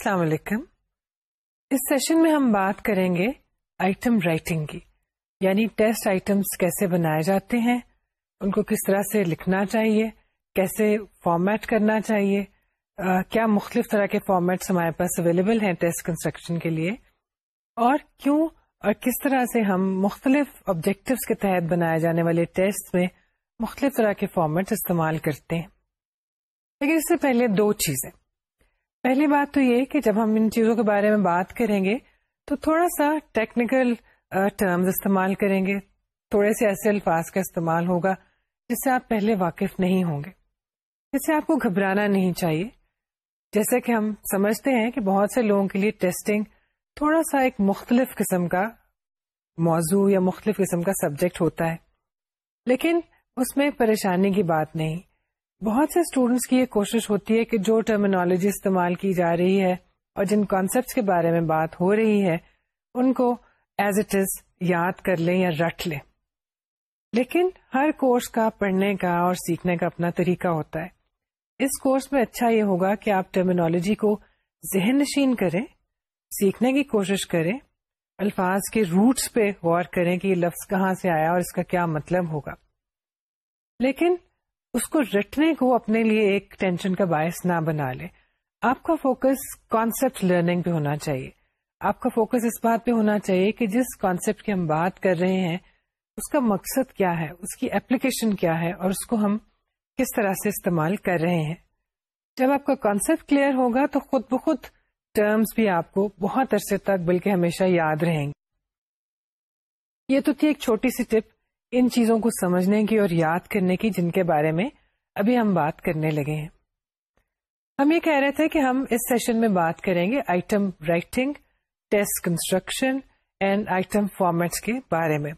السلام علیکم۔ اس سیشن میں ہم بات کریں گے آئٹم رائٹنگ کی یعنی ٹیسٹ آئٹمس کیسے بنائے جاتے ہیں ان کو کس طرح سے لکھنا چاہیے کیسے فارمیٹ کرنا چاہیے آ, کیا مختلف طرح کے فارمیٹس ہمارے پاس اویلیبل ہیں ٹیسٹ کنسٹرکشن کے لیے اور کیوں اور کس طرح سے ہم مختلف آبجیکٹوس کے تحت بنائے جانے والے ٹیسٹ میں مختلف طرح کے فارمیٹ استعمال کرتے ہیں۔ لیکن اس سے پہلے دو چیزیں۔ پہلی بات تو یہ کہ جب ہم ان چیزوں کے بارے میں بات کریں گے تو تھوڑا سا ٹیکنیکل ٹرمز استعمال کریں گے۔ تھوڑے سے ایسے الفاظ کا استعمال ہوگا جس سے آپ پہلے واقف نہیں ہوں گے۔ جس سے آپ کو گھبرانا نہیں چاہیے۔ جیسے کہ ہم سمجھتے ہیں کہ بہت سے لوگوں کے لیے ٹیسٹنگ تھوڑا سا ایک مختلف قسم کا موضوع یا مختلف قسم کا سبجیکٹ ہوتا ہے۔ لیکن اس میں پریشانی کی بات نہیں۔ بہت سے اسٹوڈینٹس کی یہ کوشش ہوتی ہے کہ جو ٹرمینالوجی استعمال کی جا رہی ہے اور جن کانسیپٹس کے بارے میں بات ہو رہی ہے، ان کو ایز اٹ از یاد کر لیں یا رٹ لیں۔ لیکن ہر کورس کا، پڑھنے کا اور سیکھنے کا اپنا طریقہ ہوتا ہے۔ اس کورس میں اچھا یہ ہوگا کہ آپ ٹرمینالوجی کو ذہن نشین کریں، سیکھنے کی کوشش کریں، الفاظ کے روٹس پہ غور کریں کہ یہ لفظ کہاں سے آیا اور اس کا کیا مطلب ہوگا۔ لیکن اس کو رٹنے کو اپنے لیے ایک ٹینشن کا باعث نہ بنا لے۔ آپ کا فوکس کانسیپٹ لرننگ پہ ہونا چاہیے۔ آپ کا فوکس اس بات پہ ہونا چاہیے کہ جس کانسیپٹ کی ہم بات کر رہے ہیں، اس کا مقصد کیا ہے، اس کی اپلیکیشن کیا ہے اور اس کو ہم کس طرح سے استعمال کر رہے ہیں۔ جب آپ کا کانسیپٹ کلیئر ہوگا تو خود بخود ٹرمز بھی آپ کو بہت عرصے تک بلکہ ہمیشہ یاد رہیں گے۔ یہ تو تھی ایک چھوٹی سی ٹپ ان چیزوں کو سمجھنے کی اور یاد کرنے کی جن کے بارے میں ابھی ہم بات کرنے لگے ہیں۔ ہم یہ کہہ رہے تھے کہ ہم اس سیشن میں بات کریں گے item writing test construction and item formats کے بارے میں۔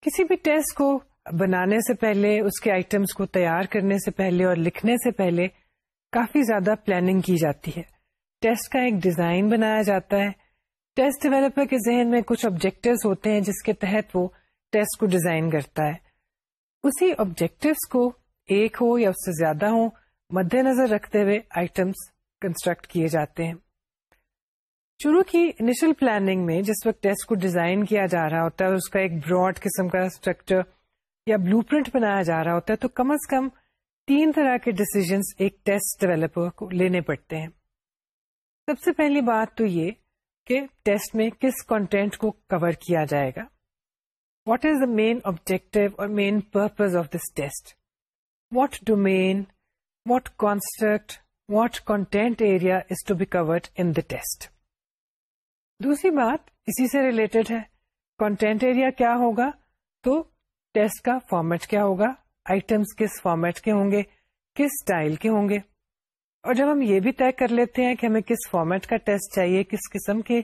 کسی بھی ٹیسٹ کو بنانے سے پہلے، اس کے آئٹمس کو تیار کرنے سے پہلے اور لکھنے سے پہلے کافی زیادہ پلاننگ کی جاتی ہے۔ ٹیسٹ کا ایک ڈیزائن بنایا جاتا ہے۔ ٹیسٹ ڈیولپر کے ذہن میں کچھ آبجیکٹوز ہوتے ہیں جس کے تحت وہ ٹیسٹ کو ڈیزائن کرتا ہے۔ اسی آبجیکٹوس کو ایک ہو یا اس سے زیادہ ہو مد نظر رکھتے ہوئے آئٹمس کنسٹرکٹ کیے جاتے ہیں۔ شروع کی انیشل پلاننگ میں جس وقت ٹیسٹ کو ڈیزائن کیا جا رہا ہوتا ہے اس کا ایک براڈ قسم کا اسٹرکچر یا بلو پرنٹ بنایا جا رہا ہوتا ہے، تو کم از کم تین طرح کے ڈیسیزنس ایک ٹیسٹ ڈیولپر کو لینے پڑتے ہیں۔ سب سے پہلی بات تو یہ کہ ٹیسٹ میں کس کانٹینٹ کو کور کیا جائے گا۔ What is the main objective اور main purpose of this test what domain what construct what content area is to be covered in the test دوسری بات اسی سے ریلیٹڈ ہے کانٹینٹ ایریا کیا ہوگا تو ٹیسٹ کا فارمیٹ کیا ہوگا آئٹمس کس فارمیٹ کے ہوں گے کس اسٹائل کے ہوں گے اور جب ہم یہ بھی طے کر لیتے ہیں کہ ہمیں کس فارمیٹ کا ٹیسٹ چاہیے کس قسم کے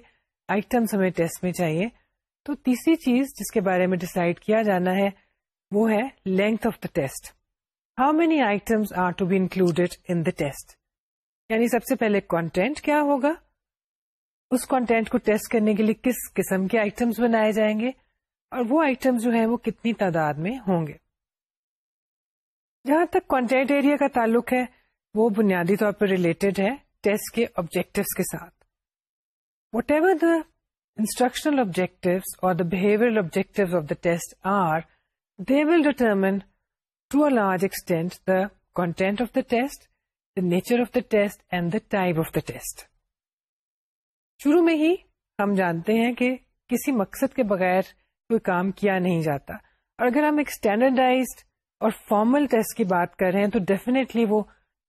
آئٹمس ہمیں ٹیسٹ میں چاہیے تو تیسری چیز جس کے بارے میں ڈسائڈ کیا جانا ہے، وہ ہے length of the test how many items are to be included in the test یعنی سب سے پہلے کانٹینٹ کیا ہوگا؟ اس کانٹینٹ کو ٹیسٹ کرنے کے لیے کس قسم کے آئٹمس بنائے جائیں گے؟ اور وہ آئٹم جو ہیں وہ کتنی تعداد میں ہوں گے؟ جہاں تک کانٹینٹ ایریا کا تعلق ہے، وہ بنیادی طور پر ریلیٹڈ ہے ٹیسٹ کے آبجیکٹوس کے ساتھ۔ Whatever the instructional objective اور the behaviour objective of the test are, they will determine to a large extent the content of the test the nature of the test, and the type of the test. شروع میں ہی ہم جانتے ہیں کہ کسی مقصد کے بغیر کوئی کام کیا نہیں جاتا۔ اور اگر ہم ایک اسٹینڈرڈائزڈ اور فارمل ٹیسٹ کی بات کر رہے ہیں، تو ڈیفینیٹلی وہ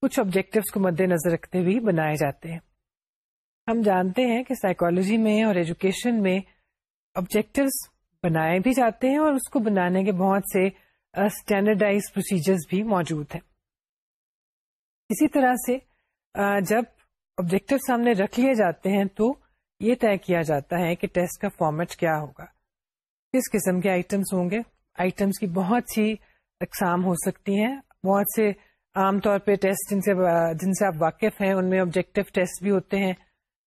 کچھ آبجیکٹوس کو مد نظر رکھتے ہوئے بنائے جاتے ہیں۔ ہم جانتے ہیں کہ سائیکولوجی میں اور ایجوکیشن میں آبجیکٹوس بنائے بھی جاتے ہیں اور اس کو بنانے کے بہت سے اسٹینڈرڈائز پروسیجرز بھی موجود ہیں۔ اسی طرح سے جب آبجیکٹو سامنے رکھ لیے جاتے ہیں تو یہ طے کیا جاتا ہے کہ ٹیسٹ کا فارمیٹ کیا ہوگا۔ کس قسم کے آئٹمس ہوں گے؟ آئٹمس کی بہت سی اقسام ہو سکتی ہیں۔ بہت سے عام طور پہ ٹیسٹ جن سے جن سے آپ واقف ہیں، ان میں آبجیکٹو ٹیسٹ بھی ہوتے ہیں۔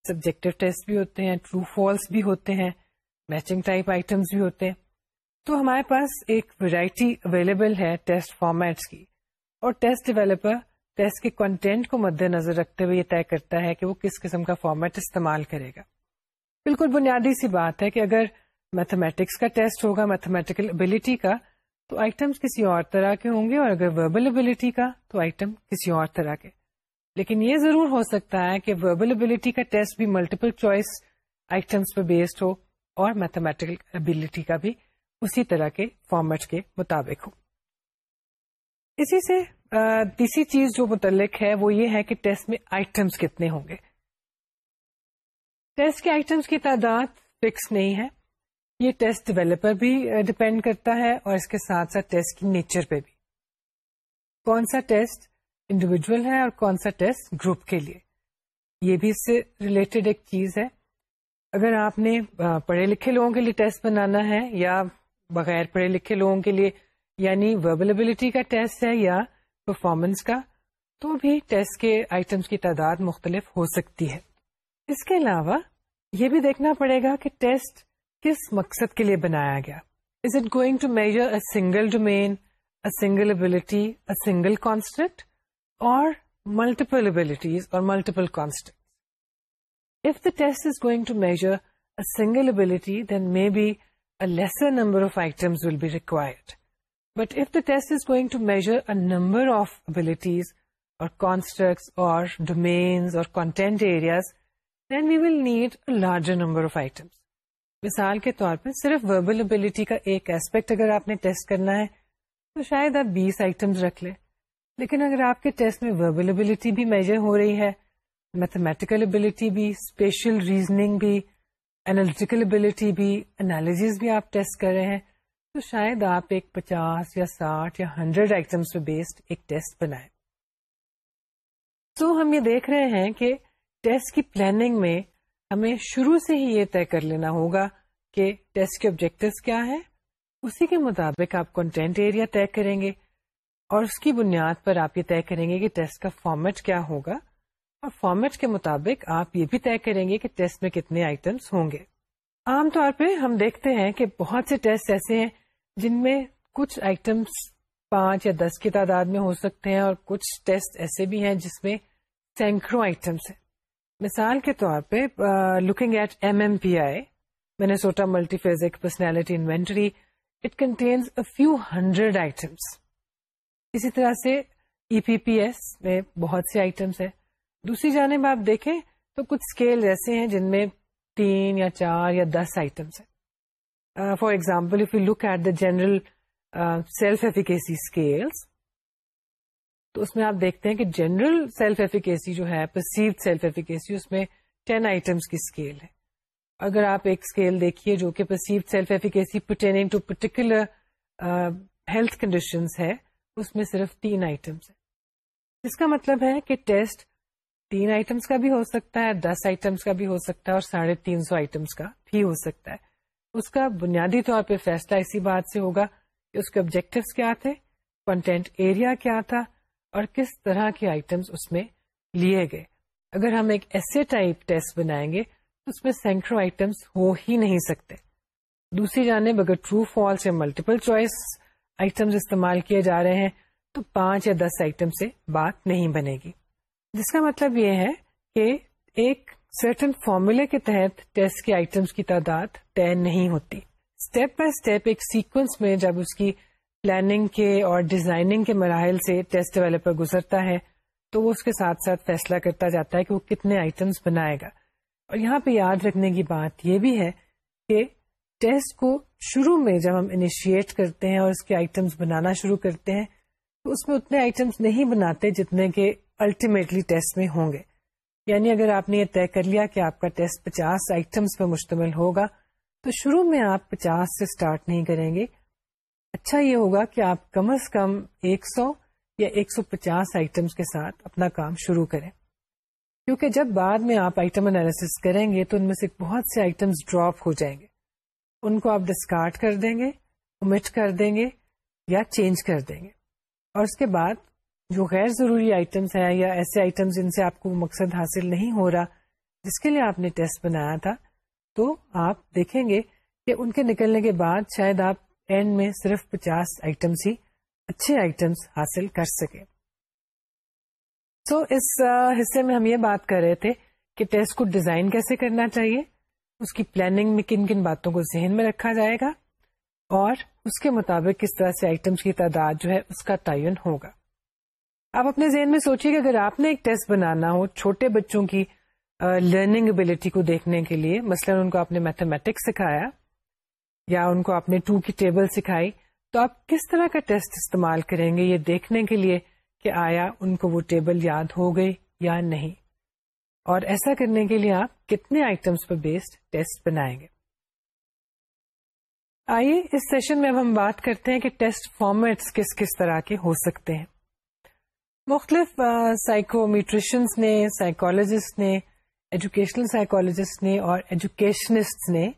سبجیکٹو ٹیسٹ بھی ہوتے ہیں، ٹرو فالس بھی ہوتے ہیں، میچنگ ٹائپ آئٹمس بھی ہوتے ہیں۔ تو ہمارے پاس ایک ویرائٹی اویلیبل ہے ٹیسٹ فارمیٹس کی۔ اور ٹیسٹ ڈیولپر ٹیسٹ کے کنٹینٹ کو مد نظر رکھتے ہوئے یہ طے کرتا ہے کہ وہ کس قسم کا فارمیٹ استعمال کرے گا۔ بالکل بنیادی سی بات ہے کہ اگر میتھمیٹکس کا ٹیسٹ ہوگا میتھمیٹیکل ابلیٹی کا، تو آئٹمس کسی اور طرح کے ہوں گے اور اگر وربل ابلیٹی کا، تو آئٹم کسی اور طرح کے۔ لیکن یہ ضرور ہو سکتا ہے کہ وربل ابلیٹی کا ٹیسٹ بھی ملٹیپل چوائس آئٹمس پہ بیسڈ ہو اور میتھمیٹیکل ابلیٹی کا بھی اسی طرح کے فارمیٹ کے مطابق ہو۔ اسی سے تیسری چیز جو متعلق ہے وہ یہ ہے کہ ٹیسٹ میں آئٹمس کتنے ہوں گے۔ ٹیسٹ کے آئٹمس کی تعداد فکس نہیں ہے۔ یہ ٹیسٹ ڈیولپر بھی ڈپینڈ کرتا ہے اور اس کے ساتھ ساتھ ٹیسٹ کی نیچر پہ بھی۔ کون سا ٹیسٹ انڈیویجل ہے اور کون سا ٹیسٹ گروپ کے لیے۔ یہ بھی اس سے ریلیٹڈ ایک چیز ہے۔ اگر آپ نے پڑھے لکھے لوگوں کے لیے ٹیسٹ بنانا ہے یا بغیر پڑھے لکھے لوگوں کے لیے یعنی وربلبلٹی کا ٹیسٹ ہے یا پرفارمنس کا، تو بھی ٹیسٹ کے آئٹمس کی تعداد مختلف ہو سکتی ہے۔ اس کے علاوہ، یہ بھی دیکھنا پڑے گا کہ ٹیسٹ کس مقصد کے لیے بنایا گیا۔ Is it going to measure a single domain a single ability a single constant اور ملٹیپل ابلیٹیز اور multiple constant If the test is going to measure a single ability, then maybe a lesser number of items will be required. But if the test is going to measure a number of abilities or constructs or domains or content areas, then we will need a larger number of items. مثال کے طور پہ صرف verbal ability کا ایک aspect اگر آپ نے ٹیسٹ کرنا ہے تو شاید آپ بیس آئٹمس رکھ لیں لیکن اگر آپ کے ٹیسٹ میں وربل ابلیٹی بھی میجر ہو رہی ہے میتھمیٹیکل ابلیٹی بھی اسپیشل ریزننگ بھی اینالٹیکل ابلیٹی بھی انالیز بھی آپ ٹیسٹ کر رہے ہیں، تو شاید آپ ایک پچاس یا ساٹھ یا ہنڈریڈ آئٹمس پہ بیسڈ ایک ٹیسٹ بنائیں۔ تو ہم یہ دیکھ رہے ہیں کہ ٹیسٹ کی پلاننگ میں ہمیں شروع سے ہی یہ طے کر لینا ہوگا کہ ٹیسٹ کے آبجیکٹو کیا ہے اسی کے مطابق آپ کنٹینٹ ایریا طے کریں گے۔ اور اس کی بنیاد پر آپ یہ طے کریں گے کہ ٹیسٹ کا فارمیٹ کیا ہوگا اور فارمیٹ کے مطابق آپ یہ بھی طے کریں گے کہ ٹیسٹ میں کتنے آئٹمس ہوں گے۔ عام طور پہ ہم دیکھتے ہیں کہ بہت سے ٹیسٹ ایسے ہیں جن میں کچھ آئٹمس پانچ یا دس کی تعداد میں ہو سکتے ہیں اور کچھ ٹیسٹ ایسے بھی ہیں جس میں سینکڑوں آئٹمس ہیں۔ مثال کے طور پہ looking at M M P I Minnesota multiphasic personality inventory it contains a few hundred items اسی طرح سے ای پی پی ایس میں بہت سے آئٹمس ہیں۔ دوسری جانب آپ دیکھیں تو کچھ اسکیل ایسے ہیں جن میں تین یا چار یا دس آئٹمس ہیں۔ For example if you look at the general self efficacy scales تو اس میں آپ دیکھتے ہیں کہ جنرل سیلف ایفیکیسی جو ہے پرسیو سیلف ایفیکیسی اس میں ٹین آئٹمس کی اسکیل ہے۔ اگر آپ ایک اسکیل دیکھیے جو کہ perceive self efficacy pertaining to particular health conditions ہے اس میں صرف تین آئٹمس اس کا مطلب ہے کہ ٹیسٹ تین آئٹمس کا بھی ہو سکتا ہے، دس آئٹمس کا بھی ہو سکتا ہے اور ساڑھے تین سو آئٹمس کا بھی ہو سکتا ہے۔ اس کا بنیادی طور پہ فیصلہ اسی بات سے ہوگا کہ اس کے آبجیکٹوس کیا تھے کنٹینٹ ایریا کیا تھا اور کس طرح کے آئٹمس اس میں لیے گئے۔ اگر ہم ایک ایسے ٹائپ ٹیسٹ بنائیں گے تو اس میں سینکڑوں آئٹمس ہو ہی نہیں سکتے۔ دوسری جانب اگر ٹرو فالس یا ملٹیپل چوائس آئٹمس استعمال کیے جا رہے ہیں تو پانچ یا دس آئٹم سے بات نہیں بنے گی۔ جس کا مطلب یہ ہے کہ ایک سرٹن فارمولے کے تحت ٹیسٹ کے آئٹمس کی تعداد طے نہیں ہوتی۔ اسٹیپ بائی اسٹیپ ایک سیکوینس میں جب اس کی پلاننگ کے اور ڈیزائننگ کے مراحل سے ٹیسٹ ڈیولپر گزرتا ہے تو وہ اس کے ساتھ ساتھ فیصلہ کرتا جاتا ہے کہ وہ کتنے آئٹمس بنائے گا۔ اور یہاں پہ یاد رکھنے کی بات یہ بھی ہے کہ ٹیسٹ کو شروع میں جب ہم انیشیٹ کرتے ہیں اور اس کے آئٹمس بنانا شروع کرتے ہیں، تو اس میں اتنے آئٹمس نہیں بناتے جتنے کہ الٹیمیٹلی ٹیسٹ میں ہوں گے۔ یعنی اگر آپ نے یہ طے کر لیا کہ آپ کا ٹیسٹ پچاس آئٹمس پہ مشتمل ہوگا، تو شروع میں آپ پچاس سے اسٹارٹ نہیں کریں گے۔ اچھا یہ ہوگا کہ آپ کم از کم ایک سو یا ایک سو پچاس آئٹمس کے ساتھ اپنا کام شروع کریں۔ کیونکہ جب بعد میں آپ آئٹم انالیس کریں گے، تو ان میں سے بہت سے آئٹمس ڈراپ ہو جائیں گے۔ ان کو آپ ڈسکارڈ کر دیں گے امٹ کر دیں گے یا چینج کر دیں گے۔ اور اس کے بعد جو غیر ضروری آئٹمس ہیں یا ایسے آئٹمس جن سے آپ کو مقصد حاصل نہیں ہو رہا، جس کے لیے آپ نے ٹیسٹ بنایا تھا، تو آپ دیکھیں گے کہ ان کے نکلنے کے بعد شاید آپ اینڈ میں صرف پچاس آئٹمس ہی اچھے آئٹمس حاصل کر سکے سو اس حصے میں ہم یہ بات کر رہے تھے کہ ٹیسٹ کو ڈیزائن کیسے کرنا چاہیے۔ اس کی پلاننگ میں کن کن باتوں کو ذہن میں رکھا جائے گا اور اس کے مطابق کس طرح سے آئٹمس کی تعداد جو ہے اس کا تعین ہوگا۔ آپ اپنے ذہن میں سوچیے کہ اگر آپ نے ایک ٹیسٹ بنانا ہو چھوٹے بچوں کی لرننگ ابلیٹی کو دیکھنے کے لیے، مثلاً ان کو آپ نے میتھمیٹکس سکھایا یا ان کو آپ نے ٹو کی ٹیبل سکھائی، تو آپ کس طرح کا ٹیسٹ استعمال کریں گے یہ دیکھنے کے لیے کہ آیا ان کو وہ ٹیبل یاد ہو گئی یا نہیں۔ اور ایسا کرنے کے لیے آپ کتنے آئٹمس پر بیسڈ ٹیسٹ بنائیں گے۔ آئیے اس سیشن میں اب ہم بات کرتے ہیں کہ ٹیسٹ فارمیٹس کس کس طرح کے ہو سکتے ہیں۔ مختلف سائیکو میٹریشنس نے سائیکولوجسٹ نے ایجوکیشنل سائیکولوجسٹ نے اور ایجوکیشنسٹ نے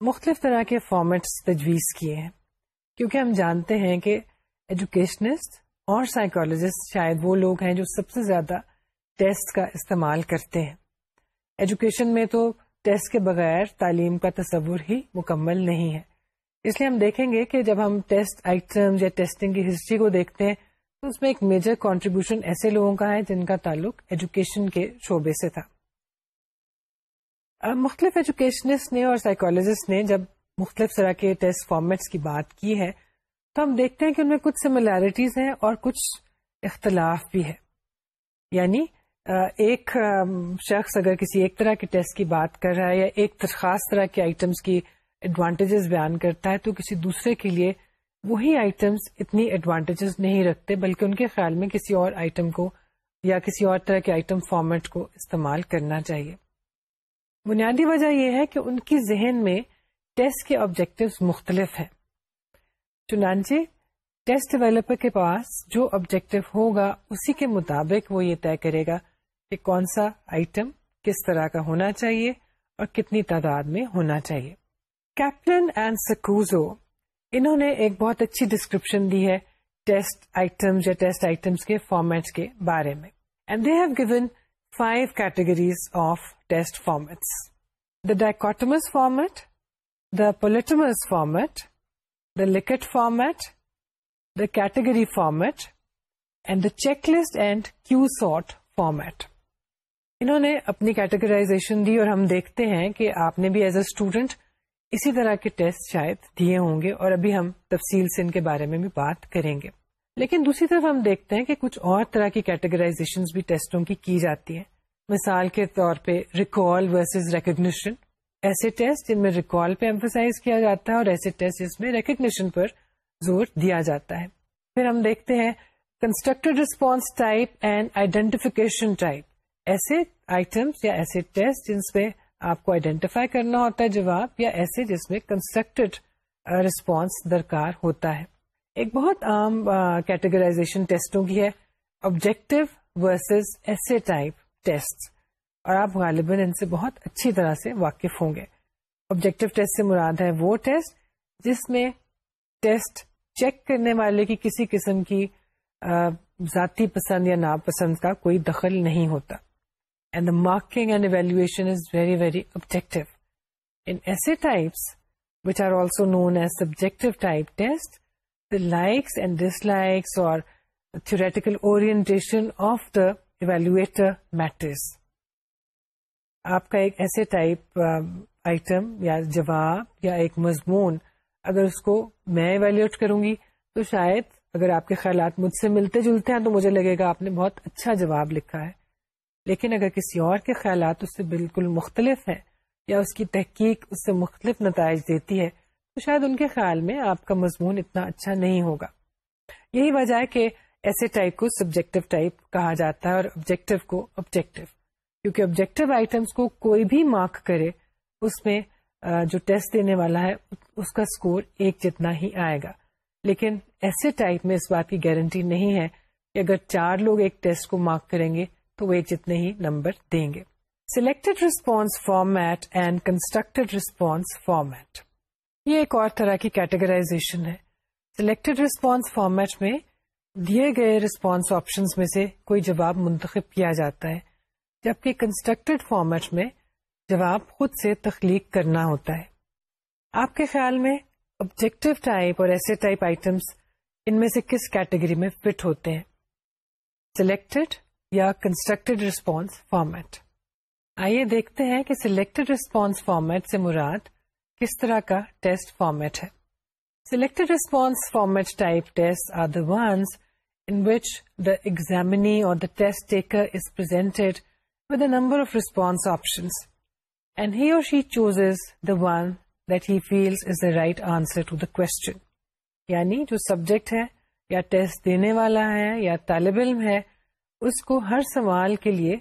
مختلف طرح کے فارمیٹس تجویز کیے ہیں۔ کیونکہ ہم جانتے ہیں کہ ایجوکیشنسٹ اور سائیکولوجسٹ شاید وہ لوگ ہیں جو سب سے زیادہ ٹیسٹ کا استعمال کرتے ہیں۔ ایجوکیشن میں تو ٹیسٹ کے بغیر تعلیم کا تصور ہی مکمل نہیں ہے۔ اس لیے ہم دیکھیں گے کہ جب ہم ٹیسٹ آئٹم یا ٹیسٹنگ کی ہسٹری کو دیکھتے ہیں، تو اس میں ایک میجر کانٹریبیوشن ایسے لوگوں کا ہے جن کا تعلق ایجوکیشن کے شعبے سے تھا۔ مختلف ایجوکیشنسٹ نے اور سائیکولوجسٹ نے جب مختلف طرح کے ٹیسٹ فارمیٹس کی بات کی ہے، تو ہم دیکھتے ہیں کہ ان میں کچھ سملیرٹیز ہیں اور کچھ اختلاف بھی ہے۔ یعنی ایک شخص اگر کسی ایک طرح کے ٹیسٹ کی بات کر رہا ہے یا ایک خاص طرح کے آئٹمس کی ایڈوانٹیجز بیان کرتا ہے، تو کسی دوسرے کے لیے وہی آئٹمس اتنی ایڈوانٹیجز نہیں رکھتے، بلکہ ان کے خیال میں کسی اور آئٹم کو یا کسی اور طرح کے آئٹم فارمیٹ کو استعمال کرنا چاہیے۔ بنیادی وجہ یہ ہے کہ ان کی ذہن میں ٹیسٹ کے آبجیکٹو مختلف ہیں۔ چنانچہ، ٹیسٹ ڈیولپر کے پاس جو آبجیکٹو ہوگا، اسی کے مطابق وہ یہ طے کرے گا کہ کون سا آئٹم کس طرح کا ہونا چاہیے اور کتنی تعداد میں ہونا چاہیے کیپلن اینڈ سکوزو انہوں نے ایک بہت اچھی ڈسکرپشن دی ہے ٹیسٹ آئٹم یا ٹیسٹ آئٹمس کے فارمیٹس کے بارے میں and they have given five categories of test formats the dichotomous format the polytomous format, the Likert format, the category format, and the checklist and Q sort format. انہوں نے اپنی categorization دی اور ہم دیکھتے ہیں کہ آپ نے بھی ایز اے اسٹوڈینٹ اسی طرح کے ٹیسٹ شاید دیے ہوں گے اور ابھی ہم تفصیل سے ان کے بارے میں بھی بات کریں گے۔ لیکن دوسری طرف ہم دیکھتے ہیں کہ کچھ اور طرح کی کیٹیگرائزیشن بھی ٹیسٹوں کی کی جاتی ہیں۔ مثال کے طور پہ ریکال ورسز ریکگنیشن ایسے ٹیسٹ جن میں ریکال پہ ایمفسائز کیا جاتا ہے اور ایسے ٹیسٹ جس میں ریکگنیشن پر زور دیا جاتا ہے۔ پھر ہم دیکھتے ہیں constructed response type and identification type ایسے آئٹمس یا ایسے ٹیسٹ جن سے آپ کو آئیڈینٹیفائی کرنا ہوتا ہے جواب، یا ایسے جس میں کنسٹرکٹیڈ ریسپانس uh, درکار ہوتا ہے۔ ایک بہت عام کیٹیگرائزیشن ٹیسٹوں کی ہے۔ آبجیکٹو ورسز ایسے ٹائپ ٹیسٹ اور آپ غالباً ان سے بہت اچھی طرح سے واقف ہوں گے۔ آبجیکٹو ٹیسٹ سے مراد ہے وہ ٹیسٹ جس میں ٹیسٹ چیک کرنے والے کی کسی قسم کی uh, ذاتی پسند یا ناپسند کا کوئی دخل نہیں ہوتا۔ And the marking and evaluation is very very objective in ایسے types which are also known as subjective type test the likes and dislikes اور theoretical orientation of the evaluator matters آپ کا ایک ایسے ٹائپ آئٹم یا جواب یا ایک مضمون اگر اس کو میں ایویلویٹ کروں گی تو شاید اگر آپ کے خیالات مجھ سے ملتے جلتے ہیں تو مجھے لگے گا آپ نے بہت اچھا جواب لکھا ہے لیکن اگر کسی اور کے خیالات اس سے بالکل مختلف ہیں یا اس کی تحقیق اس سے مختلف نتائج دیتی ہے، تو شاید ان کے خیال میں آپ کا مضمون اتنا اچھا نہیں ہوگا۔ یہی وجہ ہے کہ ایسے ٹائپ کو سبجیکٹو ٹائپ کہا جاتا ہے اور آبجیکٹو کو آبجیکٹو کیونکہ آبجیکٹو آئٹمس کو کوئی بھی مارک کرے، اس میں جو ٹیسٹ دینے والا ہے، اس کا اسکور ایک جتنا ہی آئے گا۔ لیکن ایسے ٹائپ میں اس بات کی گارنٹی نہیں ہے کہ اگر چار لوگ ایک ٹیسٹ کو مارک کریں گے تو وہ ایک جتنے ہی نمبر دیں گے۔ Selected response format and constructed response format یہ ایک اور طرح کی کیٹیگرائزیشن ہے۔ سلیکٹڈ ریسپانس فارمیٹ میں دیے گئے ریسپانس آپشن میں سے کوئی جواب منتخب کیا جاتا ہے، جبکہ کنسٹرکٹیڈ فارمیٹ میں جواب خود سے تخلیق کرنا ہوتا ہے۔ آپ کے خیال میں آبجیکٹو ٹائپ اور ایسے ٹائپ آئٹمس ان میں سے کس کیٹیگری میں فٹ ہوتے ہیں؟ سلیکٹڈ یا کنسٹرکٹیڈ ریسپانس فارمیٹ آئیے دیکھتے ہیں کہ سلیکٹڈ ریسپانس فارمیٹ سے مراد کس طرح کا ٹیسٹ فارمیٹ ہے selected response format type test are the ones in which the examinee or the test taker is presented with a number of response options, and he or she chooses the one that he feels is the right answer to the question. یعنی جو subject ہے یا test دینے والا ہے یا طالب علم ہے اس کو ہر سوال کے لیے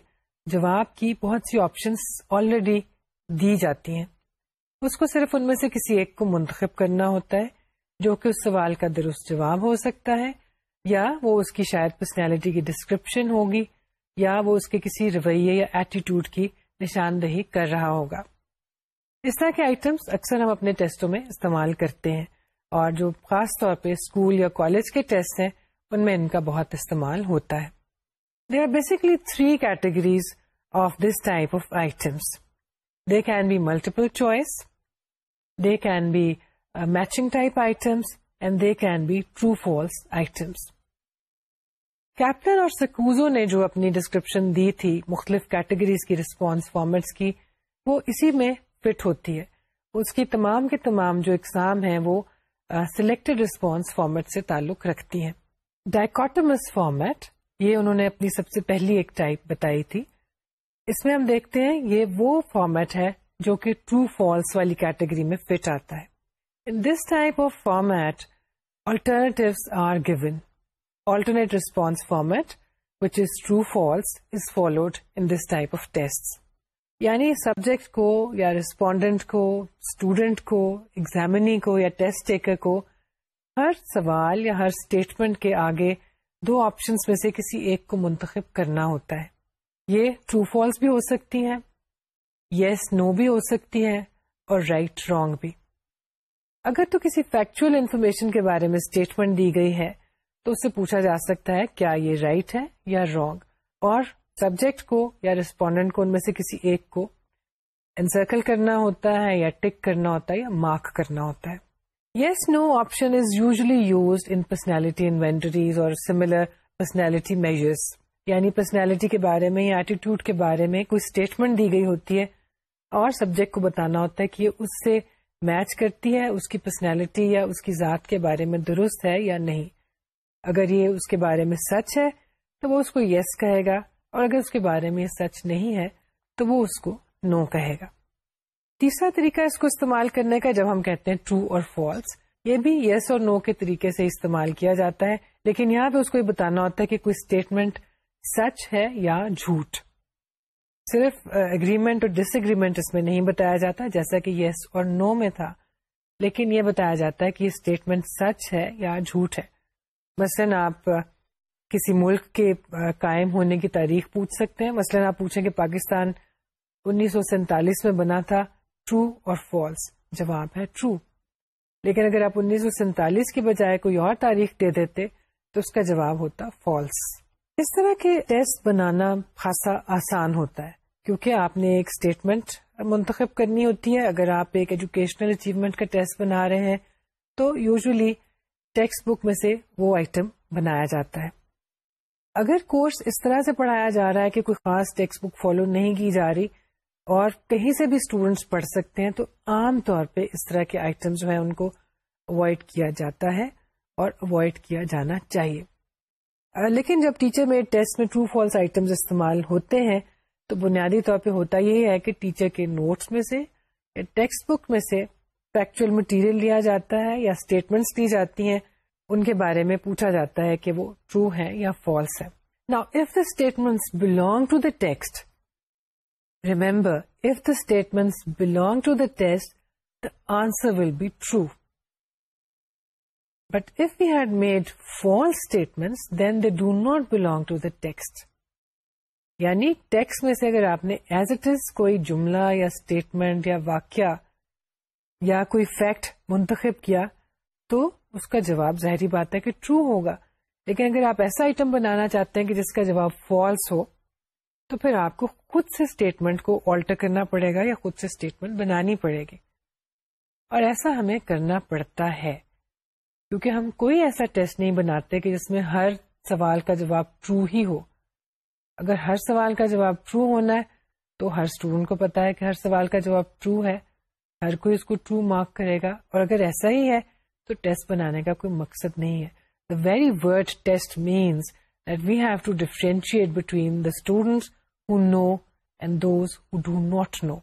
جواب کی بہت سی آپشنس آلریڈی دی جاتی ہیں۔ اس کو صرف ان میں سے کسی ایک کو منتخب کرنا ہوتا ہے، جو کہ اس سوال کا درست جواب ہو سکتا ہے۔ یا وہ اس کی شاید پرسنالٹی کی ڈسکرپشن ہوگی، یا وہ اس کے کسی رویے یا ایٹیٹیوڈ کی نشاندہی کر رہا ہوگا۔ اس طرح کے آئٹمس اکثر ہم اپنے ٹیسٹوں میں استعمال کرتے ہیں، اور جو خاص طور پہ اسکول یا کالج کے ٹیسٹ ہیں، ان میں ان کا بہت استعمال ہوتا ہے۔ They are basically three categories of this type of items they can be multiple choice they can be matching type items and they can be true false items Kaplan اور سکوزو نے جو اپنی ڈسکرپشن دی تھی مختلف categories کی response formats کی، وہ اسی میں فٹ ہوتی ہے. اس کی تمام کے تمام جو اقسام ہیں وہ سلیکٹڈ ریسپانس فارمیٹ سے تعلق رکھتی ہیں. ڈائکٹمس فارمیٹ یہ انہوں نے اپنی سب سے پہلی ایک ٹائپ بتائی تھی اس میں ہم دیکھتے ہیں یہ وہ فارمیٹ ہے جو کہ ٹرو فالس والی کیٹیگری میں فٹ آتا ہے In this type of format, alternatives are given. Alternate response format, which is true-false, is followed in this type of tests. یعنی سبجیکٹ کو یا ریسپونڈنٹ کو اسٹوڈینٹ کو ایگزامنی کو یا ٹیسٹ ٹیکر کو ہر سوال یا ہر اسٹیٹمنٹ کے آگے دو آپشنس میں سے کسی ایک کو منتخب کرنا ہوتا ہے۔ یہ ٹرو فالس بھی ہو سکتی ہیں یس نو بھی ہو سکتی ہے اور رائٹ right, رانگ بھی۔ اگر تو کسی فیکچوئل انفارمیشن کے بارے میں اسٹیٹمنٹ دی گئی ہے تو اس سے پوچھا جا سکتا ہے کیا یہ رائٹ right ہے یا رانگ اور سبجیکٹ کو یا ریسپونڈنٹ کو ان میں سے کسی ایک کو انسرکل کرنا ہوتا ہے یا ٹک کرنا ہوتا ہے یا مارک کرنا ہوتا ہے۔ Yes no option is usually used in personality inventories اور سملر پرسنالٹی میجرس یعنی پرسنالٹی کے بارے میں یا ایٹیٹیوڈ کے بارے میں کوئی اسٹیٹمنٹ دی گئی ہوتی ہے اور سبجیکٹ کو بتانا ہوتا ہے کہ یہ اس سے میچ کرتی ہے، اس کی پرسنالٹی یا اس کی ذات کے بارے میں درست ہے یا نہیں۔ اگر یہ اس کے بارے میں سچ ہے تو وہ اس کو یس کہے گا اور اگر اس کے بارے میں سچ نہیں ہے تو وہ اس کو نو کہے گا۔ تیسرا طریقہ اس کو استعمال کرنے کا جب ہم کہتے ہیں ٹرو اور فالس یہ بھی یس اور نو کے طریقے سے استعمال کیا جاتا ہے، لیکن یہاں پہ اس کو یہ بتانا ہوتا ہے کہ کوئی اسٹیٹمنٹ سچ ہے یا جھوٹ۔ صرف اگریمنٹ اور ڈس اگریمنٹ اس میں نہیں بتایا جاتا، جیسا کہ یس اور نو میں تھا، لیکن یہ بتایا جاتا ہے کہ یہ اسٹیٹمنٹ سچ ہے یا جھوٹ ہے۔ مثلاً آپ کسی ملک کے قائم ہونے کی تاریخ پوچھ سکتے ہیں۔ مثلاً آپ پوچھیں کہ پاکستان انیس سو سینتالیس میں بنا تھا ٹرو اور فالس جواب ہے ٹرو لیکن اگر آپ انیس سو سینتالیس کی بجائے کوئی اور تاریخ دے دیتے تو اس کا جواب ہوتا فالس اس طرح کے ٹیسٹ بنانا خاصا آسان ہوتا ہے کیونکہ آپ نے ایک اسٹیٹمنٹ منتخب کرنی ہوتی ہے. اگر آپ ایک ایجوکیشنل اچیومنٹ کا ٹیسٹ بنا رہے ہیں تو یوزلی ٹیکسٹ بک میں سے وہ آئٹم بنایا جاتا ہے. اگر کورس اس طرح سے پڑھایا جا رہا ہے کہ کوئی خاص ٹیکسٹ بک فالو نہیں کی جا رہی اور کہیں سے بھی اسٹوڈینٹس پڑھ سکتے ہیں تو عام طور پہ اس طرح کے آئٹم جو ہیں ان کو اوائڈ کیا جاتا ہے اور اوائڈ کیا جانا چاہیے۔ لیکن جب ٹیچر میں ٹیسٹ میں ٹرو فالس آئٹم استعمال ہوتے ہیں، تو بنیادی طور پہ ہوتا یہ ہے کہ ٹیچر کے نوٹس میں سے، یا ٹیکسٹ بک میں سے فیکچوئل مٹیریل لیا جاتا ہے یا اسٹیٹمنٹس دی جاتی ہیں، ان کے بارے میں پوچھا جاتا ہے کہ وہ ٹرو ہے یا فالس ہے نا if the statement belong to the text remember if the statement belong to the test the answer will be true but if you had made false statement then they do not belong to the text یعنی text میں سے اگر آپ نے as it is کوئی جملہ یا statement یا واقعہ یا کوئی فیکٹ منتخب کیا، تو اس کا جواب ظاہری بات ہے کہ ٹرو ہوگا۔ لیکن اگر آپ ایسا آئٹم بنانا چاہتے ہیں کہ جس کا جواب فالس ہو تو پھر آپ کو خود سے اسٹیٹمنٹ کو آلٹر کرنا پڑے گا یا خود سے اسٹیٹمنٹ بنانی پڑے گی۔ اور ایسا ہمیں کرنا پڑتا ہے۔ کیونکہ ہم کوئی ایسا ٹیسٹ نہیں بناتے کہ جس میں ہر سوال کا جواب ٹرو ہی ہو۔ اگر ہر سوال کا جواب ٹرو ہونا ہے، تو ہر اسٹوڈنٹ کو پتا ہے کہ ہر سوال کا جواب ٹرو ہے۔ ہر کوئی اس کو ٹرو مارک کرے گا۔ اور اگر ایسا ہی ہے، تو ٹیسٹ بنانے کا کوئی مقصد نہیں ہے۔ The very word test means that we have to differentiate between the students who know and those who do not know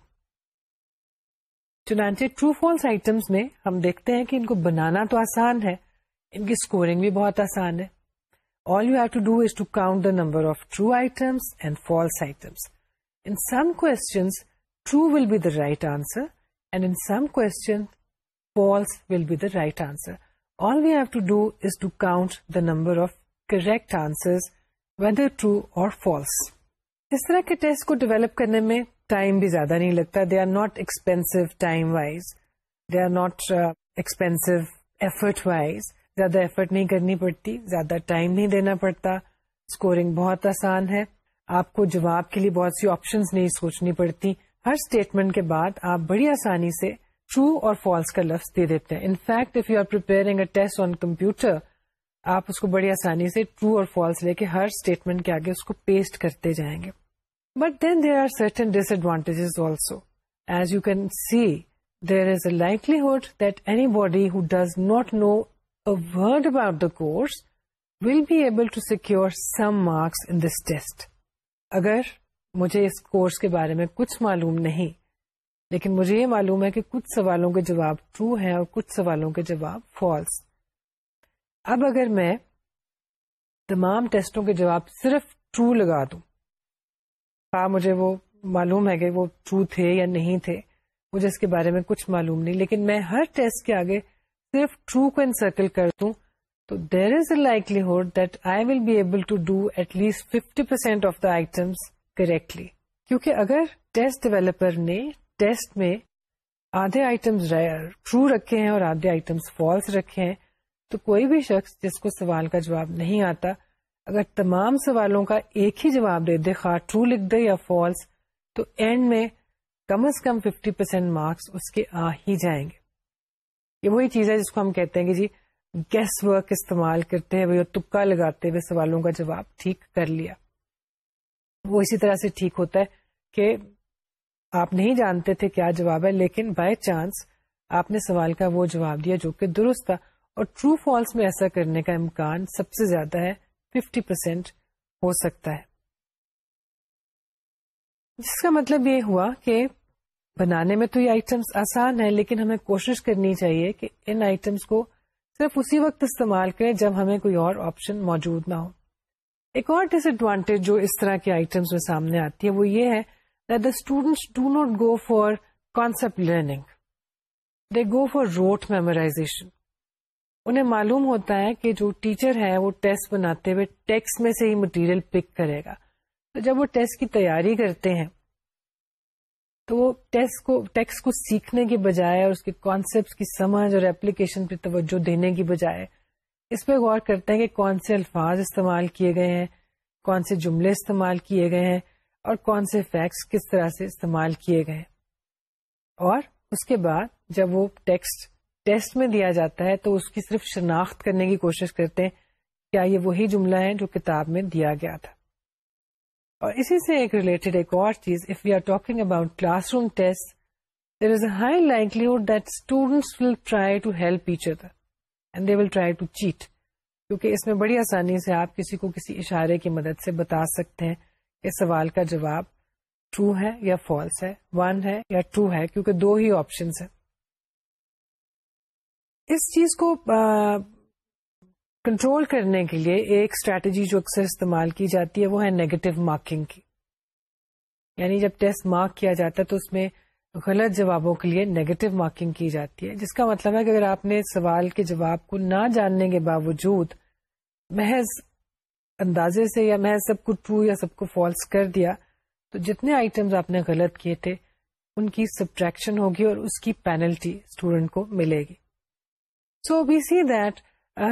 چنانچہ ٹرو فالس آئٹمس میں ہم دیکھتے ہیں کہ ان کو بنانا تو آسان ہے، ان کی اسکورنگ بھی بہت آسان ہے۔ All you have to do is to count the number of true items and false items in some questions true will be the right answer and in some question false will be the right answer all we have to do is to count the number of correct answer whether true or false اس طرح کے ٹیسٹ کو develop کرنے میں time بھی زیادہ نہیں لگتا۔ They are not expensive time wise they are not expensive effort wise زیادہ ایفرٹ نہیں کرنی پڑتی، زیادہ ٹائم نہیں دینا پڑتا۔ اسکورنگ بہت آسان ہے۔ آپ کو جواب کے لیے بہت سی آپشنس نہیں سوچنی پڑتی۔ ہر اسٹیٹمنٹ کے بعد آپ بڑی آسانی سے ٹرو اور فالس کا لفظ دے دیتے ہیں۔ In fact if you are preparing a test on computer آپ اس کو بڑی آسانی سے ٹرو اور فالس لے کے ہر اسٹیٹمنٹ کے آگے اس کو پیسٹ کرتے جائیں گے۔ But then there are certain disadvantages also as you can see there is a likelihood that anybody who does not know word about the course will be able to secure some marks in this test اگر مجھے اس course کے بارے میں کچھ معلوم نہیں، لیکن مجھے یہ معلوم ہے کہ کچھ سوالوں کے جواب ٹرو ہے اور کچھ سوالوں کے جواب فالس اب اگر میں تمام ٹیسٹوں کے جواب صرف ٹرو لگا دوں ہاں مجھے وہ معلوم ہے کہ وہ ٹرو تھے یا نہیں تھے، مجھے اس کے بارے میں کچھ معلوم نہیں، لیکن میں ہر ٹیسٹ کے آگے صرف ٹرو کو انسرکل کر دوں، تو there is a likelihood that I will be able to do at least fifty percent of the items correctly کیونکہ اگر ٹیسٹ ڈیولپر نے ٹیسٹ میں آدھے آئٹمس ٹرو رکھے ہیں اور آدھے آئٹمس فالس رکھے ہیں تو کوئی بھی شخص جس کو سوال کا جواب نہیں آتا، اگر تمام سوالوں کا ایک ہی جواب دے دے، خواہ ٹرو لکھ دے یا فالس تو اینڈ میں کم از کم ففٹی پرسینٹ مارکس اس کے آ ہی جائیں گے۔ یہ وہی چیز ہے جس کو ہم کہتے ہیں کہ جی گیس ورک استعمال کرتے ہوئے تکا لگاتے ہوئے سوالوں کا جواب ٹھیک کر لیا۔ وہ اسی طرح سے ٹھیک ہوتا ہے کہ آپ نہیں جانتے تھے کیا جواب ہے، لیکن بائی چانس آپ نے سوال کا وہ جواب دیا جو کہ درست تھا۔ اور ٹرو فالس میں ایسا کرنے کا امکان سب سے زیادہ ہے ففٹی پرسینٹ ہو سکتا ہے۔ جس کا مطلب یہ ہوا کہ بنانے میں تو یہ آئٹمس آسان ہے لیکن ہمیں کوشش کرنی چاہیے کہ ان آئٹمس کو صرف اسی وقت استعمال کریں جب ہمیں کوئی اور آپشن موجود نہ ہو۔ ایک اور ڈس ایڈوانٹیج جو اس طرح کے آئٹمس میں سامنے آتی ہے، وہ یہ ہے the students do not go for concept learning they go for rote memorization انہیں معلوم ہوتا ہے کہ جو ٹیچر ہے وہ ٹیسٹ بناتے ہوئے ٹیکسٹ میں سے ہی مٹیریل پک کرے گا۔ تو جب وہ ٹیسٹ کی تیاری کرتے ہیں، تو وہ ٹیسٹ کو، ٹیکسٹ کو سیکھنے کے بجائے اور اس کے کانسیپٹ کی سمجھ اور اپلیکیشن پہ توجہ دینے کی بجائے اس پہ غور کرتے ہیں کہ کون سے الفاظ استعمال کیے گئے ہیں، کون سے جملے استعمال کیے گئے ہیں اور کون سے فیکٹس کس طرح سے استعمال کیے گئے ہیں۔ اور اس کے بعد جب وہ ٹیکسٹ ٹیسٹ میں دیا جاتا ہے تو اس کی صرف شناخت کرنے کی کوشش کرتے ہیں۔ کیا یہ وہی جملہ ہے جو کتاب میں دیا گیا تھا؟ اور اسی سے ایک ریلیٹڈ ایک اور چیز if you are talking about classroom test there is a high likelihood that students will try to help each other and they will try to cheat کیونکہ اس میں بڑی آسانی سے آپ کسی کو کسی اشارے کی مدد سے بتا سکتے ہیں کہ سوال کا جواب ٹرو ہے یا فالس ہے ون ہے یا ٹرو ہے، کیونکہ دو ہی آپشنس ہیں۔ اس چیز کو کنٹرول کرنے کے لیے ایک اسٹریٹجی جو اکثر استعمال کی جاتی ہے، وہ ہے نیگیٹو مارکنگ کی۔ یعنی جب ٹیسٹ مارک کیا جاتا ہے تو اس میں غلط جوابوں کے لیے نیگیٹو مارکنگ کی جاتی ہے۔ جس کا مطلب ہے کہ اگر آپ نے سوال کے جواب کو نہ جاننے کے باوجود محض اندازے سے یا محض سب کو ٹرو یا سب کو فالس کر دیا، تو جتنے آئٹمس آپ نے غلط کیے تھے، ان کی سبٹریکشن ہوگی اور اس کی پینلٹی اسٹوڈینٹ کو ملے گی۔ So we see that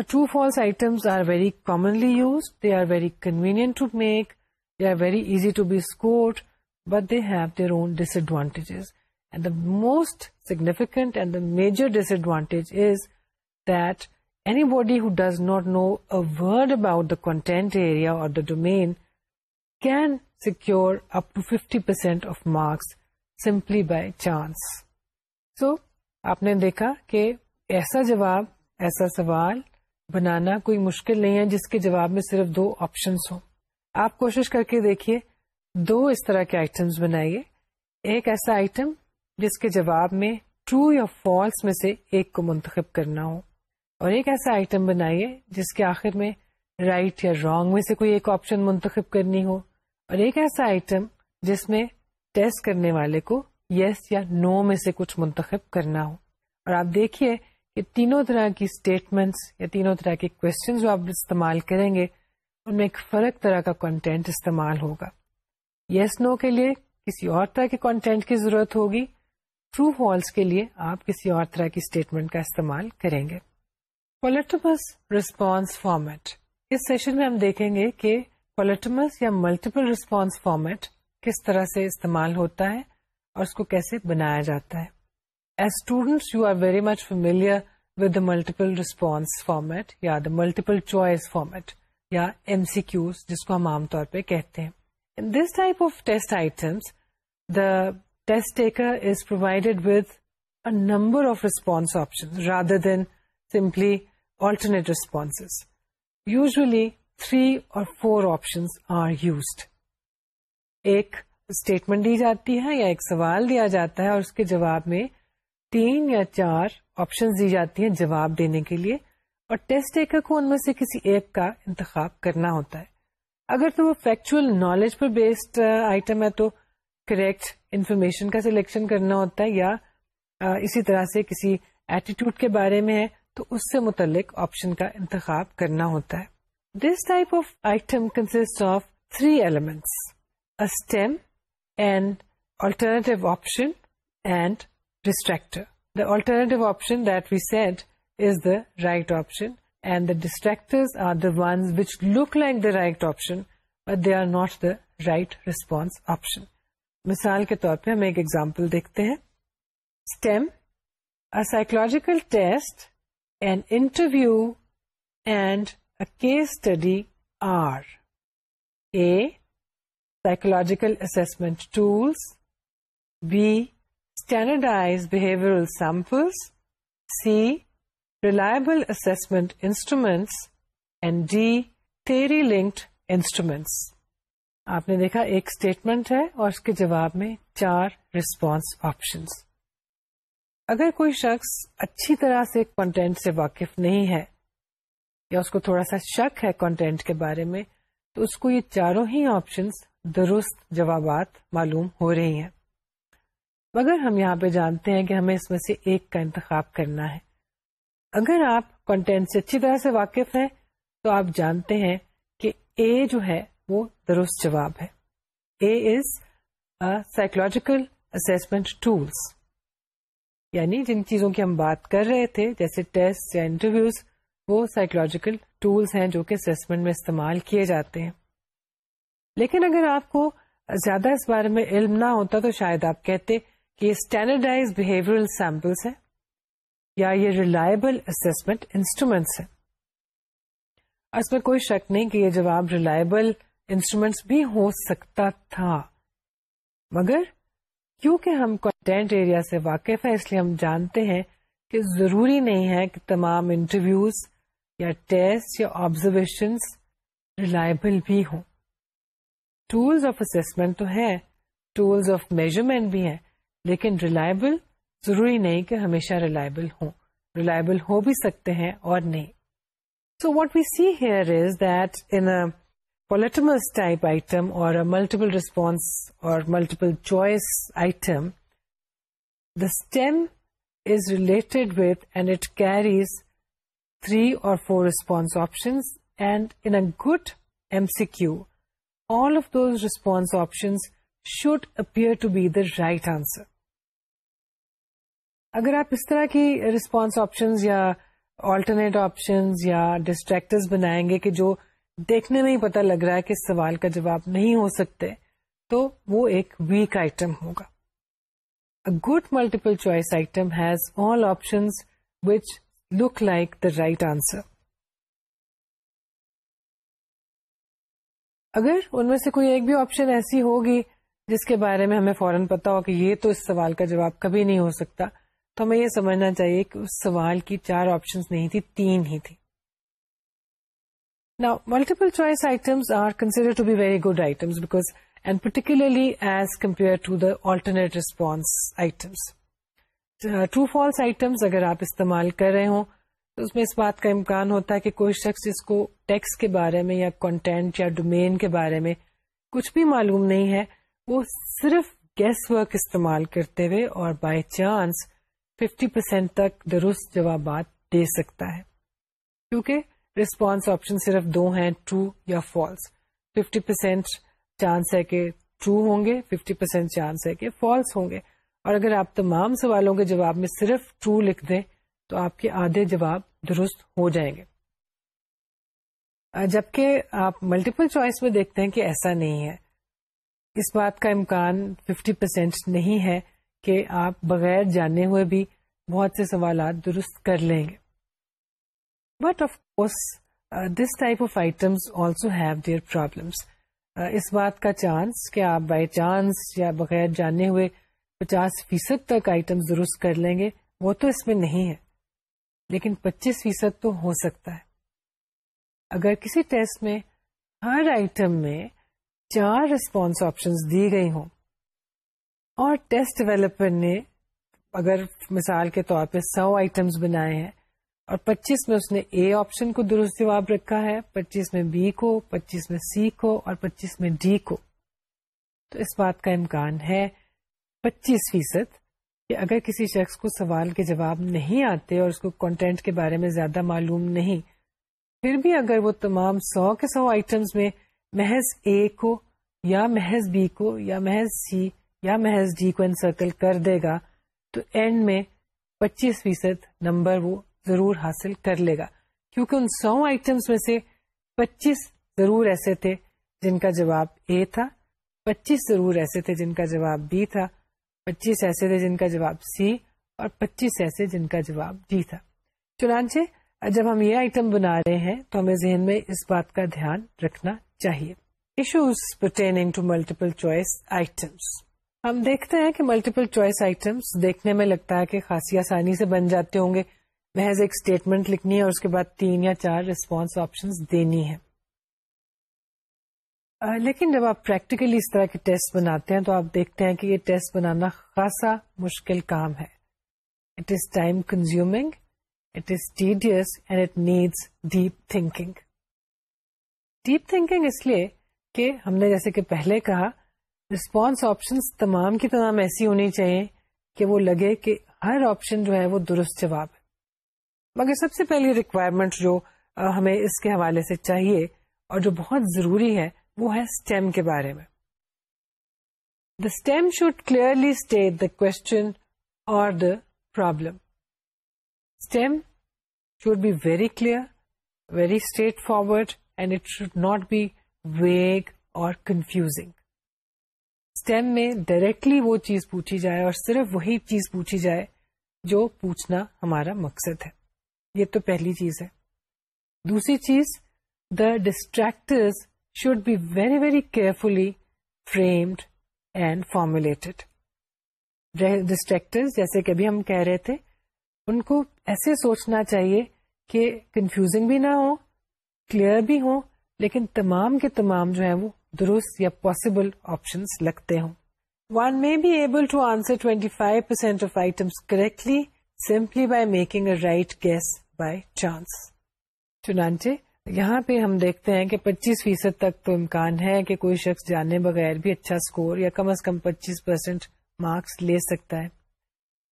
true false items are very commonly use they are very convenient to make they are very easy to be scored but they have their own disadvantages And the most significant and the major disadvantage is that anybody who does not know a word about the content area or the domain can secure up to 50% of marks simply by chance. So, آپ نے دیکھا کہ ایسا جواب، ایسا سوال بنانا کوئی مشکل نہیں ہے، جس کے جواب میں صرف دو آپشنس ہوں۔ آپ کوشش کر کے دیکھیے، دو اس طرح کے آئٹمس بنائیے۔ ایک ایسا آئٹم جس کے جواب میں ٹرو یا فالس میں سے ایک کو منتخب کرنا ہو۔ اور ایک ایسا آئٹم بنائیے جس کے آخر میں رائٹ right یا رانگ میں سے کوئی ایک آپشن منتخب کرنی ہو۔ اور ایک ایسا آئٹم جس میں ٹیسٹ کرنے والے کو یس yes یا نو no میں سے کچھ منتخب کرنا ہو۔ اور آپ دیکھیے کہ تینوں طرح کی اسٹیٹمنٹس یا تینوں طرح کے کوشچن جو آپ استعمال کریں گے ان میں ایک فرق طرح کا کنٹینٹ استعمال ہوگا۔ یس yes, نو no کے لیے کسی اور طرح کے کانٹینٹ کی ضرورت ہوگی۔ ٹرو فالس کے لیے آپ کسی اور طرح کی اسٹیٹمنٹ کا استعمال کریں گے۔ پولیٹمس ریسپانس فارمیٹ اس سیشن میں ہم دیکھیں گے کہ پولیٹمس یا ملٹیپل ریسپانس فارمیٹ کس طرح سے استعمال ہوتا ہے اور اس کو کیسے بنایا جاتا ہے۔ As students you are very much familiar with the multiple response format یا دا ملٹیپل چوائس فارمیٹ یا ایم سی کیوز جس کو ہم عام طور پہ کہتے ہیں In this type of test items, the test taker is provided with a number of response options rather than simply alternate responses. Usually, 3 or 4 options are used. ایک اسٹیٹمنٹ دی جاتی ہے یا ایک سوال دیا جاتا ہے اور اس کے جواب میں تین یا چار آپشن دی جاتی ہیں جواب دینے کے لیے اور ٹیسٹ ٹیکر کو ان میں سے کسی ایک کا انتخاب کرنا ہوتا ہے۔ اگر تو وہ فیکچوئل نالج پر بیسڈ آئٹم ہے تو کریکٹ انفارمیشن کا سلیکشن کرنا ہوتا ہے یا uh, اسی طرح سے کسی ایٹیٹیوڈ کے بارے میں ہے تو اس سے متعلق آپشن کا انتخاب کرنا ہوتا ہے۔ This type of item consist of three elements stem and alternative option and distractor the alternative option that we set is the right option and the distractors are the ones which look like the right option but they are not the right response option مثال کے طور پہ ہم ایک example دیکھتے ہیں. Stem psychological test an interview and a case study are a psychological assessment tools be standardize behaviour samples c reliable assessment instruments and D theory linked instruments. آپ نے دیکھا ایک اسٹیٹمنٹ ہے اور اس کے جواب میں چار ریسپانس آپشن اگر کوئی شخص اچھی طرح سے کانٹینٹ سے واقف نہیں ہے یا اس کو تھوڑا سا شک ہے کانٹینٹ کے بارے میں تو اس کو یہ چاروں ہی آپشنس درست جوابات معلوم ہو رہی ہیں مگر ہم یہاں پہ جانتے ہیں کہ ہمیں اس میں سے ایک کا انتخاب کرنا ہے۔ اگر آپ کنٹینٹ سے اچھی طرح سے واقف ہیں، تو آپ جانتے ہیں کہ اے جو ہے، وہ درست جواب ہے۔ A is psychological assessment tools یعنی جن چیزوں کی ہم بات کر رہے تھے، جیسے ٹیسٹ یا انٹرویوز وہ سائیکولوجیکل ٹولس ہیں جو کہ اسسمنٹ میں استعمال کیے جاتے ہیں۔ لیکن اگر آپ کو زیادہ اس بارے میں علم نہ ہوتا تو شاید آپ کہتے کہ یہ اسٹینڈرڈائز بہیویئر سیمپلس ہیں یا یہ ریلائبل اسسمنٹ انسٹرومینٹس ہیں۔ اس میں کوئی شک نہیں کہ یہ جواب ریلائبل انسٹرومینٹس بھی ہو سکتا تھا۔ مگر کیونکہ ہم کنٹینٹ ایریا سے واقف ہیں، اس لیے ہم جانتے ہیں کہ ضروری نہیں ہے کہ تمام انٹرویوز یا ٹیسٹ یا آبزرویشن ریلائبل بھی ہوں۔ ٹولس آف اسسمنٹ تو ہے ٹولس آف میجرمنٹ بھی ہیں۔ لیکن ریلائبل ضروری نہیں کہ ہمیشہ ریلائبل ہوں۔ ریلائبل ہو بھی سکتے ہیں اور نہیں۔ So what we see here is that in polytomous type item or multiple response or multiple choice item the stem is related with and it carries three or four response option and in good M C Q all of those response options should appear to be the right answer اگر آپ اس طرح کی response options یا alternate options یا distractors بنائیں گے کہ جو دیکھنے میں ہی پتہ لگ رہا ہے کہ سوال کا جواب نہیں ہو سکتے، تو وہ ایک ویک آئٹم ہوگا۔ Good multiple choice item has all options which look like the right answer اگر ان میں سے کوئی ایک بھی آپشن ایسی ہوگی جس کے بارے میں ہمیں فوراً پتا ہو کہ یہ تو اس سوال کا جواب کبھی نہیں ہو سکتا تو ہمیں یہ سمجھنا چاہیے کہ اس سوال کی چار آپشن نہیں تھی، تین ہی تھی۔ نا multiple choice items are consider to be very good items because and particularly as compare to the alternate response items true false items اگر آپ استعمال کر رہے ہوں، تو اس میں اس بات کا امکان ہوتا ہے کہ کوئی شخص جس کو ٹیکس کے بارے میں یا کانٹینٹ یا ڈومین کے بارے میں کچھ بھی معلوم نہیں ہے، وہ صرف گیس ورک استعمال کرتے ہوئے اور بائی چانس ففٹی پرسینٹ تک درست جوابات دے سکتا ہے۔ کیونکہ ریسپانس آپشن صرف دو ہیں ٹرو یا فالس ففٹی پرسینٹ چانس ہے کہ ٹرو ہوں گے ففٹی پرسینٹ چانس ہے کہ فالس ہوں گے۔ اور اگر آپ تمام سوالوں کے جواب میں صرف ٹرو لکھ دیں، تو آپ کے آدھے جواب درست ہو جائیں گے۔ جبکہ آپ ملٹیپل چوائس میں دیکھتے ہیں کہ ایسا نہیں ہے۔ اس بات کا امکان 50% پرسینٹ نہیں ہے۔ کہ آپ بغیر جانے ہوئے بھی بہت سے سوالات درست کر لیں گے۔ But of course this type of items also have their problems اس بات کا چانس کہ آپ بائی چانس یا بغیر جانے ہوئے پچاس فیصد تک آئٹم درست کر لیں گے، وہ تو اس میں نہیں ہے۔ لیکن پچیس فیصد تو ہو سکتا ہے۔ اگر کسی ٹیسٹ میں ہر آئٹم میں چار ریسپانس آپشن دی گئی ہوں اور ٹیسٹ ڈیولپر نے اگر مثال کے طور پہ سو آئٹمس بنائے ہیں اور پچیس میں اس نے اے آپشن کو درست جواب رکھا ہے، پچیس میں بی کو، پچیس میں سی کو اور پچیس میں ڈی کو۔ تو اس بات کا امکان ہے پچیس فیصد کہ اگر کسی شخص کو سوال کے جواب نہیں آتے اور اس کو کنٹینٹ کے بارے میں زیادہ معلوم نہیں، پھر بھی اگر وہ تمام سو کے سو آئٹمس میں محض اے کو یا محض بی کو یا محض سی یا محض ڈی کو انسرکل کر دے گا، تو اینڈ میں پچیس فیصد نمبر وہ ضرور حاصل کر لے گا۔ کیونکہ ان سو آئٹمس میں سے پچیس ضرور ایسے تھے جن کا جواب اے تھا، پچیس ضرور ایسے تھے جن کا جواب بی تھا، پچیس ایسے تھے جن کا جواب سی اور پچیس ایسے جن کا جواب ڈی تھا۔ چنانچہ، جب ہم یہ آئٹم بنا رہے ہیں، تو ہمیں ذہن میں اس بات کا دھیان رکھنا چاہیے۔ Issues pertaining to multiple choice items ہم دیکھتے ہیں کہ ملٹیپل چوائس آئٹمس دیکھنے میں لگتا ہے کہ خاصی آسانی سے بن جاتے ہوں گے۔ محض ایک اسٹیٹمنٹ لکھنی ہے اور اس کے بعد تین یا چار ریسپانس آپشن دینی ہے لیکن جب آپ پریکٹیکلی اس طرح کے ٹیسٹ بناتے ہیں تو آپ دیکھتے ہیں کہ یہ ٹیسٹ بنانا خاصا مشکل کام ہے۔ It is time consuming it is tedious and it needs deep thinking deep thinking اس لیے کہ ہم نے جیسے کہ پہلے کہا ریسپانس آپشن تمام کی تمام ایسی ہونی چاہیے کہ وہ لگے کہ ہر آپشن جو ہے وہ درست جواب ہے۔ مگر سب سے پہلی ریکوائرمنٹ جو ہمیں اس کے حوالے سے چاہیے اور جو بہت ضروری ہے، وہ ہے اسٹیم کے بارے میں۔ The stem should clearly state the question اور the problem stem should be very clear very straight forward and it should not be vague اور کنفیوزنگ اسٹیم میں ڈائریکٹلی وہ چیز پوچھی جائے اور صرف وہی چیز پوچھی جائے جو پوچھنا ہمارا مقصد ہے یہ تو پہلی چیز ہے دوسری چیز the distractors should be very, very carefully framed and formulated. Distractors جیسے کہ ابھی ہم کہہ رہے تھے ان کو ایسے سوچنا چاہیے کہ کنفیوزنگ بھی نہ ہو کلیئر بھی ہو لیکن تمام کے تمام جو ہیں وہ درست یا پاسبل آپشنس لگتے ہوں۔ One may be able to answer twenty five percent of items correctly simply by making a right guess by chance چنانچہ یہاں پہ ہم دیکھتے ہیں کہ پچیس فیصد تک تو امکان ہے کہ کوئی شخص جانے بغیر بھی اچھا اسکور یا کم از کم پچیس پرسینٹ مارکس لے سکتا ہے۔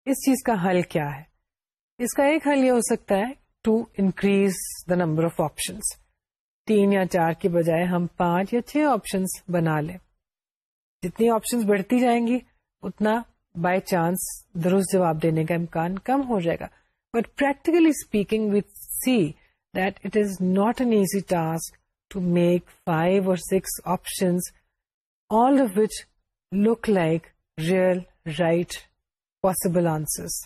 اس چیز کا حل کیا ہے؟ اس کا ایک حل یہ ہو سکتا ہے to increase the number of options تین یا چار کے بجائے ہم پانچ یا چھ آپشنس بنا لیں جتنی آپشنس بڑھتی جائیں گی اتنا بائی چانس درست جواب دینے کا امکان کم ہو جائے گا but practically speaking with see that it is not an easy task to make 5 or 6 options, all of which look like real, right, possible answers.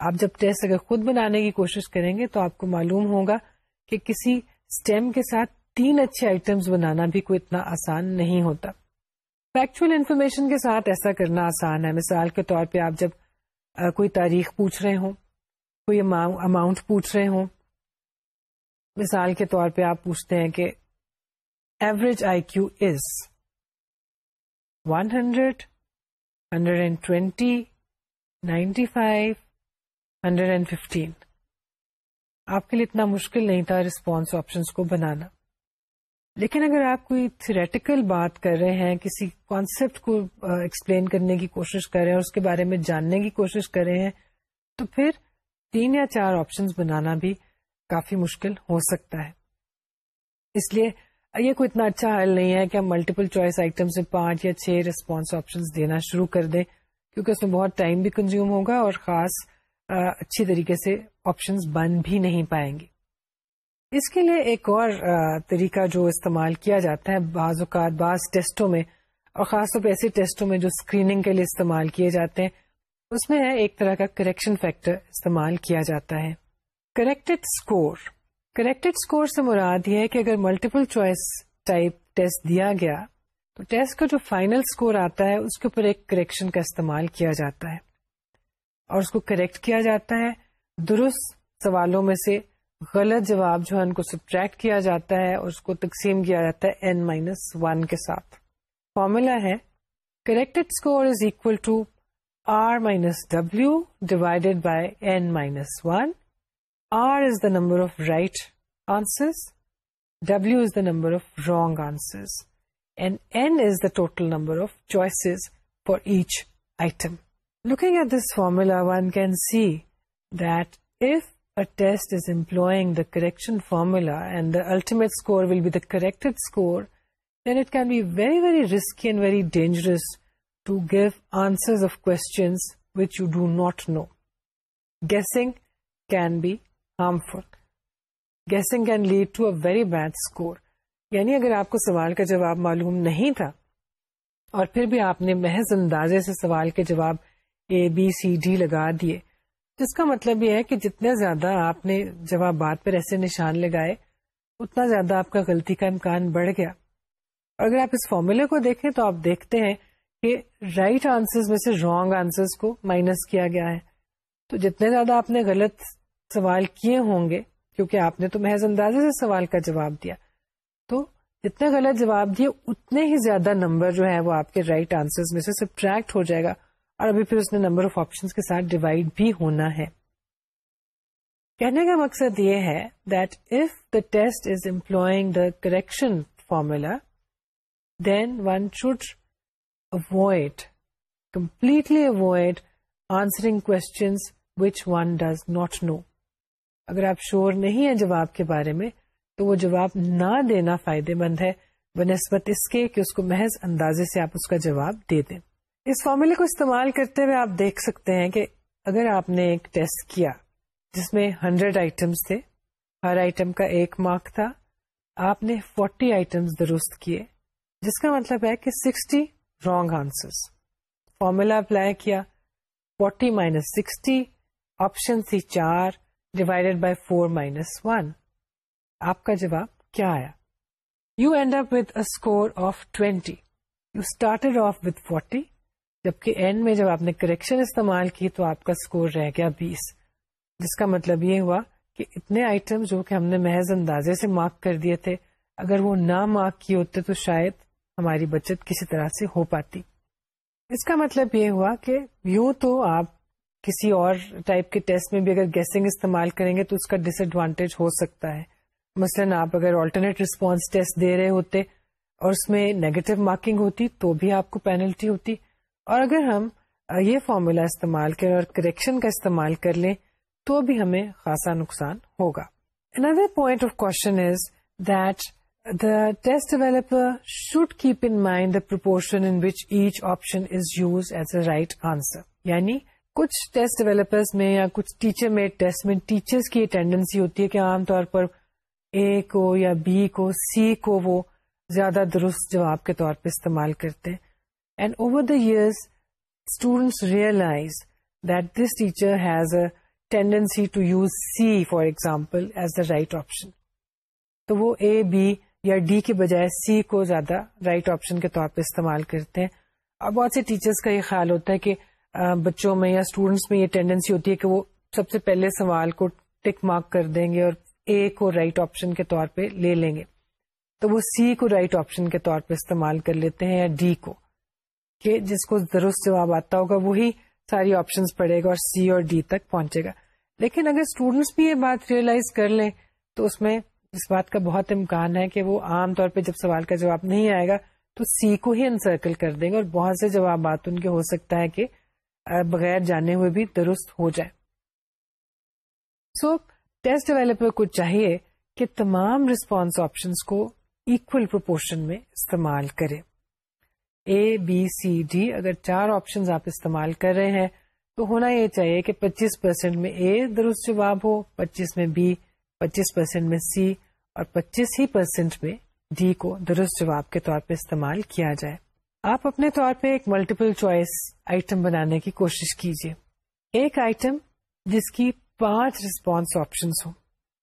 آپ جب ٹیسٹ اگر خود بنانے کی کوشش کریں گے تو آپ کو معلوم ہوگا کہ کسی اسٹیم کے ساتھ تین اچھے آئٹمس بنانا بھی کوئی اتنا آسان نہیں ہوتا۔ فیکچوئل انفارمیشن کے ساتھ ایسا کرنا آسان ہے۔ مثال کے طور پہ آپ جب کوئی تاریخ پوچھ رہے ہوں، کوئی اماؤنٹ پوچھ رہے ہوں، مثال کے طور پہ آپ پوچھتے ہیں کہ average I Q is one hundred hundred and twenty ninety five hundred and fifteen آپ کے لیے اتنا مشکل نہیں تھا ریسپانس آپشن کو بنانا۔ لیکن اگر آپ کوئی تھریٹیکل بات کر رہے ہیں، کسی کانسیپٹ کو ایکسپلین کرنے کی کوشش کر رہے ہیں اس کے بارے میں جاننے کی کوشش کر رہے ہیں، تو پھر تین یا چار آپشنس بنانا بھی کافی مشکل ہو سکتا ہے۔ اس لیے یہ کوئی اتنا اچھا حل نہیں ہے کہ ہم ملٹیپل چوائس آئٹم سے پانچ یا چھ ریسپانس آپشن دینا شروع کر دیں، کیونکہ اس میں بہت ٹائم بھی کنزیوم ہوگا اور خاص اچھی طریقے سے آپشنس بن بھی نہیں پائیں گے۔ اس کے لیے ایک اور طریقہ جو استعمال کیا جاتا ہے بعض اوقات، بعض ٹیسٹوں میں، اور خاص طور پہ ایسے ٹیسٹوں میں جو اسکریننگ کے لیے استعمال کیے جاتے ہیں، اس میں ایک طرح کا کریکشن فیکٹر استعمال کیا جاتا ہے۔ کریکٹڈ اسکور کریکٹڈ اسکور سے مراد یہ ہے کہ اگر ملٹیپل چوائس ٹائپ ٹیسٹ دیا گیا، تو ٹیسٹ کا جو فائنل اسکور آتا ہے، اس کے اوپر ایک کریکشن کا استعمال کیا جاتا ہے۔ اور اس کو کریکٹ کیا جاتا ہے۔ درست سوالوں میں سے غلط جواب جو ہے ان کو سبٹریکٹ کیا جاتا ہے اور اس کو تقسیم کیا جاتا ہے این مائنس ون کے ساتھ۔ فارمولا ہے corrected score is equal to R minus W divided by N minus one R is the number of right answers, W is the number of wrong answers, and N is the total number of choices for each item. Looking at this formula, one can see that if a test is employing the correction formula and the ultimate score will be the corrected score, then it can be very, very risky and very dangerous to give answers of questions which you do not know. Guessing can be harmful guessing can lead to a very bad score یعنی اگر آپ کو سوال کا جواب معلوم نہیں تھا اور پھر بھی آپ نے محض اندازے سے سوال کے جواب اے بی سی ڈی لگا دیے۔ جس کا مطلب یہ ہے کہ جتنے زیادہ آپ نے جوابات پر ایسے نشان لگائے، اتنا زیادہ آپ کا غلطی کا امکان بڑھ گیا۔ اور اگر آپ اس فارمولے کو دیکھیں تو آپ دیکھتے ہیں کہ رائٹ right آنسر میں سے رانگ آنسر کو مائنس کیا گیا ہے۔ تو جتنے زیادہ آپ نے غلط سوال کیے ہوں گے، کیونکہ آپ نے تو محض اندازے سے سوال کا جواب دیا، تو جتنے غلط جواب دیے، اتنے ہی زیادہ نمبر جو ہے وہ آپ کے رائٹ آنسر میں سے سبٹریکٹ ہو جائے گا۔ اور ابھی پھر اس نے نمبر آف آپشن کے ساتھ ڈیوائڈ بھی ہونا ہے۔ کہنے کا مقصد یہ ہے that if the test is employing the correction formula then one should avoid completely avoid answering questions which one does not know اگر آپ شور نہیں ہیں جواب کے بارے میں، تو وہ جواب نہ دینا فائدے مند ہے، بنسبت اس کے کہ اس کو محض اندازے سے آپ اس کا جواب دے دیں۔ اس فارمولے کو استعمال کرتے ہوئے آپ دیکھ سکتے ہیں کہ اگر آپ نے ایک ٹیسٹ کیا جس میں ہنڈریڈ آئٹمس تھے، ہر آئٹم کا ایک مارک تھا، آپ نے فورٹی آئٹمس درست کیے، جس کا مطلب ہے کہ sixty wrong answer formula apply کیا، فورٹی مائنس سکسٹی، آپشن تھی چار، divided by four minus one. آپ کا جواب کیا آیا؟ You end up with a score of twenty. You started off with forty. جبکہ اینڈ میں جب آپ نے کریکشن استعمال کی تو آپ کا اسکور رہ گیا بیس۔ جس کا مطلب یہ ہوا کہ اتنے آئٹم جو کہ ہم نے محض اندازے سے مارک کر دیے تھے، اگر وہ نہ مارک کیے ہوتے تو شاید ہماری بچت کسی طرح سے ہو پاتی۔ اس کا مطلب یہ ہوا کہ یوں تو آپ کسی اور ٹائپ کے ٹیسٹ میں بھی اگر گیسنگ استعمال کریں گے تو اس کا ڈس ایڈوانٹیج ہو سکتا ہے۔ مثلاً آپ اگر آلٹرنیٹ ریسپانس ٹیسٹ دے رہے ہوتے اور اس میں نیگیٹو مارکنگ ہوتی تو بھی آپ کو پینلٹی ہوتی۔ اور اگر ہم یہ فارمولا استعمال کریں اور کریکشن کا استعمال کر لیں، تو بھی ہمیں خاصا نقصان ہوگا۔ Another point of question is that the test developer should keep in mind the proportion in which each option is used as a right answer یعنی کچھ ٹیسٹ ڈیولپرز میں یا کچھ ٹیچر میڈ ٹیسٹ میں ٹیچرس کی tendency ہوتی ہے کہ عام طور پر اے کو یا بی کو سی کو وہ زیادہ درست جواب کے طور پہ استعمال کرتے ہیں۔ And over the years students realize that this teacher has a tendency to use C for example as the right option تو وہ اے بی یا ڈی کے بجائے سی کو زیادہ رائٹ آپشن کے طور پہ استعمال کرتے ہیں۔ اور بہت سے ٹیچرس کا یہ خیال ہوتا ہے کہ بچوں میں یا اسٹوڈینٹس میں یہ ٹینڈنسی ہوتی ہے کہ وہ سب سے پہلے سوال کو ٹک مارک کر دیں گے اور اے کو رائٹ آپشن کے طور پہ لے لیں گے۔ تو وہ سی کو رائٹ آپشن کے طور پہ استعمال کر لیتے ہیں یا ڈی کو۔ کہ جس کو درست جواب آتا ہوگا، وہی ساری آپشن پڑے گا اور سی اور ڈی تک پہنچے گا۔ لیکن اگر اسٹوڈینٹس بھی یہ بات ریئلائز کر لیں، تو اس میں اس بات کا بہت امکان ہے کہ وہ عام طور پہ جب سوال کا جواب نہیں آئے گا، تو سی کو ہی انسرکل کر دیں گے اور بہت سے جوابات ان کے ہو سکتا ہے کہ بغیر جانے ہوئے بھی درست ہو جائے سو ٹیسٹ ڈیولپر کو چاہیے کہ تمام ریسپانس آپشنس کو اکول پروپورشن میں استعمال کرے۔ اے بی سی ڈی اگر چار آپشن آپ استعمال کر رہے ہیں، تو ہونا یہ چاہیے کہ پچیس پرسینٹ میں اے درست جواب ہو، پچیس میں بی پچیس پرسینٹ میں سی اور پچیس ہی پرسینٹ میں ڈی کو درست جواب کے طور پہ استعمال کیا جائے۔ آپ اپنے طور پہ ایک ملٹیپل چوائس آئٹم بنانے کی کوشش کیجیے ایک آئٹم جس کی پانچ ریسپانس آپشنس ہوں۔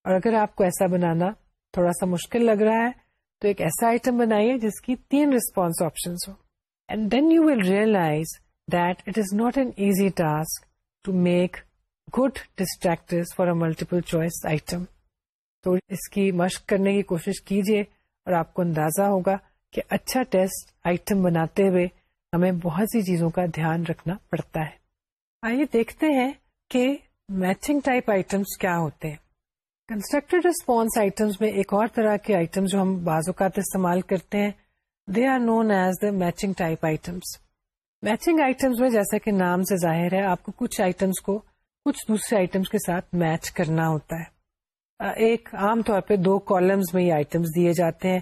اور اگر آپ کو ایسا بنانا تھوڑا سا مشکل لگ رہا ہے، تو ایک ایسا آئٹم بنائیے جس کی تین ریسپانس آپشنس ہوں۔ And then you will realize that it is not an easy task to make good distractor for a multiple choice item تو اس کی مشق کرنے کی کوشش کیجیے اور آپ کو اندازہ ہوگا کہ اچھا ٹیسٹ آئٹم بناتے ہوئے ہمیں بہت سی چیزوں کا دھیان رکھنا پڑتا ہے۔ آئیے دیکھتے ہیں کہ میچنگ ٹائپ آئٹمس کیا ہوتے ہیں۔ کنسٹرکٹیڈ ریسپانس آئٹمس میں ایک اور طرح کے آئٹم جو ہم بعض اوقات استعمال کرتے ہیں they are known as the matching type items matching items میں جیسا کہ نام سے ظاہر ہے، آپ کو کچھ آئٹمس کو کچھ دوسرے آئٹمس کے ساتھ میچ کرنا ہوتا ہے۔ ایک عام طور پہ دو کالمز میں یہ آئٹمس دیے جاتے ہیں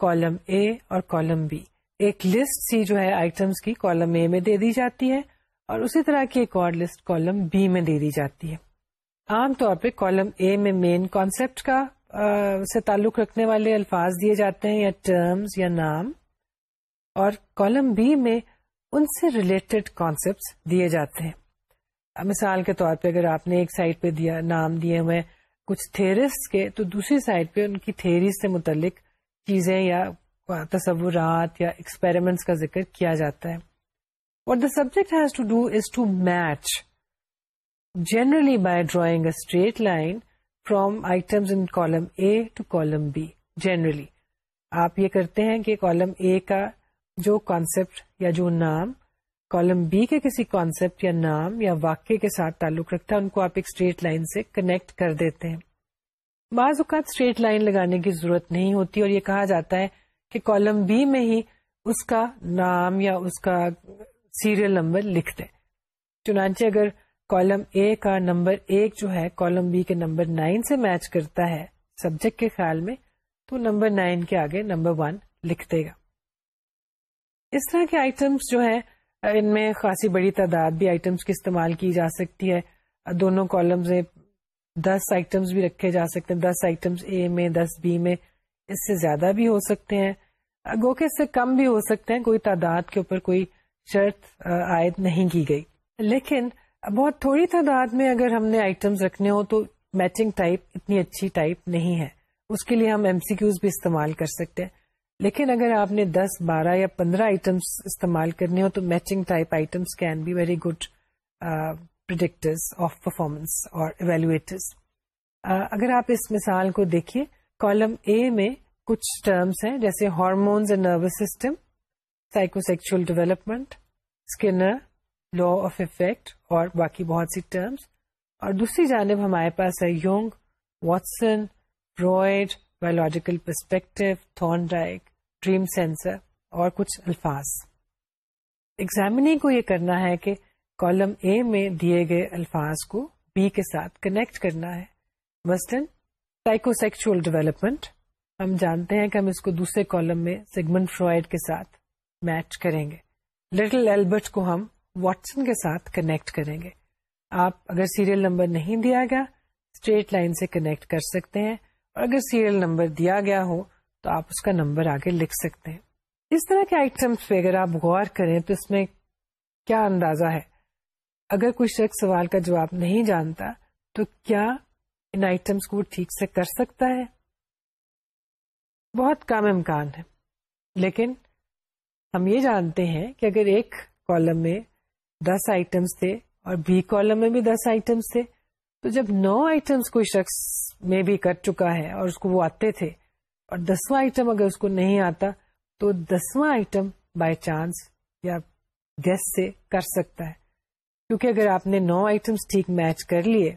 کالم اے اور کالم بی ایک لسٹ سی جو ہے آئٹمس کی کالم اے میں دے دی جاتی ہے اور اسی طرح کی ایک اور لسٹ کالم بی میں دے دی جاتی ہے۔ عام طور پہ کالم اے میں مین کانسیپٹ کا سے تعلق رکھنے والے الفاظ دیے جاتے ہیں یا ٹرمز یا نام۔ اور کالم بی میں ان سے ریلیٹڈ کانسیپٹ دیے جاتے ہیں۔ مثال کے طور پہ اگر آپ نے ایک سائڈ پہ دیا، نام دیے ہوئے کچھ تھیرسٹ کے، تو دوسری سائڈ پہ ان کی تھیری سے متعلق چیزیں یا تصورات یا ایکسپیریمنٹس کا ذکر کیا جاتا ہے۔ اور the subject has to do is to match generally by drawing a straight line from items in column A to column B generally آپ یہ کرتے ہیں کہ کالم اے کا جو کانسیپٹ یا جو نام کالم بی کے کسی کانسیپٹ یا نام یا واقع کے ساتھ تعلق رکھتا ہے، ان کو آپ ایک اسٹریٹ لائن سے کنیکٹ کر دیتے ہیں۔ بعض اوقات اسٹریٹ لائن لگانے کی ضرورت نہیں ہوتی اور یہ کہا جاتا ہے کہ کالم بی میں ہی اس کا نام یا اس کا سیریل نمبر لکھ دیں چنانچہ اگر کالم اے کا نمبر ایک جو ہے کالم بی کے نمبر نائن سے میچ کرتا ہے سبجیکٹ کے خیال میں، تو نمبر نائن کے آگے نمبر ون لکھ دے گا۔ اس طرح کے آئٹمس جو ہے ان میں خاصی بڑی تعداد بھی آئٹمس کی استعمال کی جا سکتی ہے۔ دونوں کالمز میں دس آئٹمس بھی رکھے جا سکتے ہیں۔ دس آئٹمس اے میں، دس بی میں۔ اس سے زیادہ بھی ہو سکتے ہیں۔ گو کے اس سے کم بھی ہو سکتے ہیں۔ کوئی تعداد کے اوپر کوئی شرط عائد نہیں کی گئی۔ لیکن بہت تھوڑی تعداد میں اگر ہم نے آئٹمس رکھنے ہو تو میچنگ ٹائپ اتنی اچھی ٹائپ نہیں ہے۔ اس کے لیے ہم ایم سی کیوز بھی استعمال کر سکتے ہیں۔ لیکن اگر آپ نے دس، بارہ یا پندرہ آئٹمس استعمال کرنے ہو تو matching type items can be very good predictors of performance اور ایویلویٹرز اگر آپ اس مثال کو دیکھیے کالم اے میں کچھ ٹرمس ہیں جیسے hormones and nervous system psychosexual development Skinner law of effect اور باقی بہت سی ٹرمس اور دوسری جانب ہمارے پاس ہے Jung Watson Freud biological perspective Thorndike dream censor اور کچھ الفاظ۔ ایگزامنی کو یہ کرنا ہے کہ کالم اے میں دیے گئے الفاظ کو بی کے ساتھ کنیکٹ کرنا ہے۔ مثلاً سائیکو سیکچل ڈیولپمنٹ ہم جانتے ہیں کہ ہم اس کو دوسرے کالم میں سیگمنٹ فرائڈ کے ساتھ میچ کریں گے۔ لٹل ایلبرٹ کو ہم واٹسن کے ساتھ کنیکٹ کریں گے۔ آپ اگر سیریل نمبر نہیں دیا گیا اسٹریٹ لائن سے کنیکٹ کر سکتے ہیں۔ اور اگر سیریل نمبر دیا گیا ہو تو آپ اس کا نمبر آگے لکھ سکتے ہیں۔ اس طرح کے آئٹمس پہ اگر آپ غور کریں تو اس میں کیا اندازہ ہے؟ اگر کوئی شخص سوال کا جواب نہیں جانتا تو کیا ان آئٹمس کو ٹھیک سے کر سکتا ہے؟ بہت کم امکان ہے۔ لیکن ہم یہ جانتے ہیں کہ اگر ایک کالم میں دس آئٹمس تھے اور بی کالم میں بھی دس آئٹمس تھے تو جب نو آئٹمس کوئی شخص میں بھی کر چکا ہے اور اس کو وہ آتے تھے اور دسواں آئٹم اگر اس کو نہیں آتا تو دسواں آئٹم بائی چانس یا گیس سے کر سکتا ہے۔ کیونکہ اگر آپ نے نو آئٹمس ٹھیک میچ کر لیے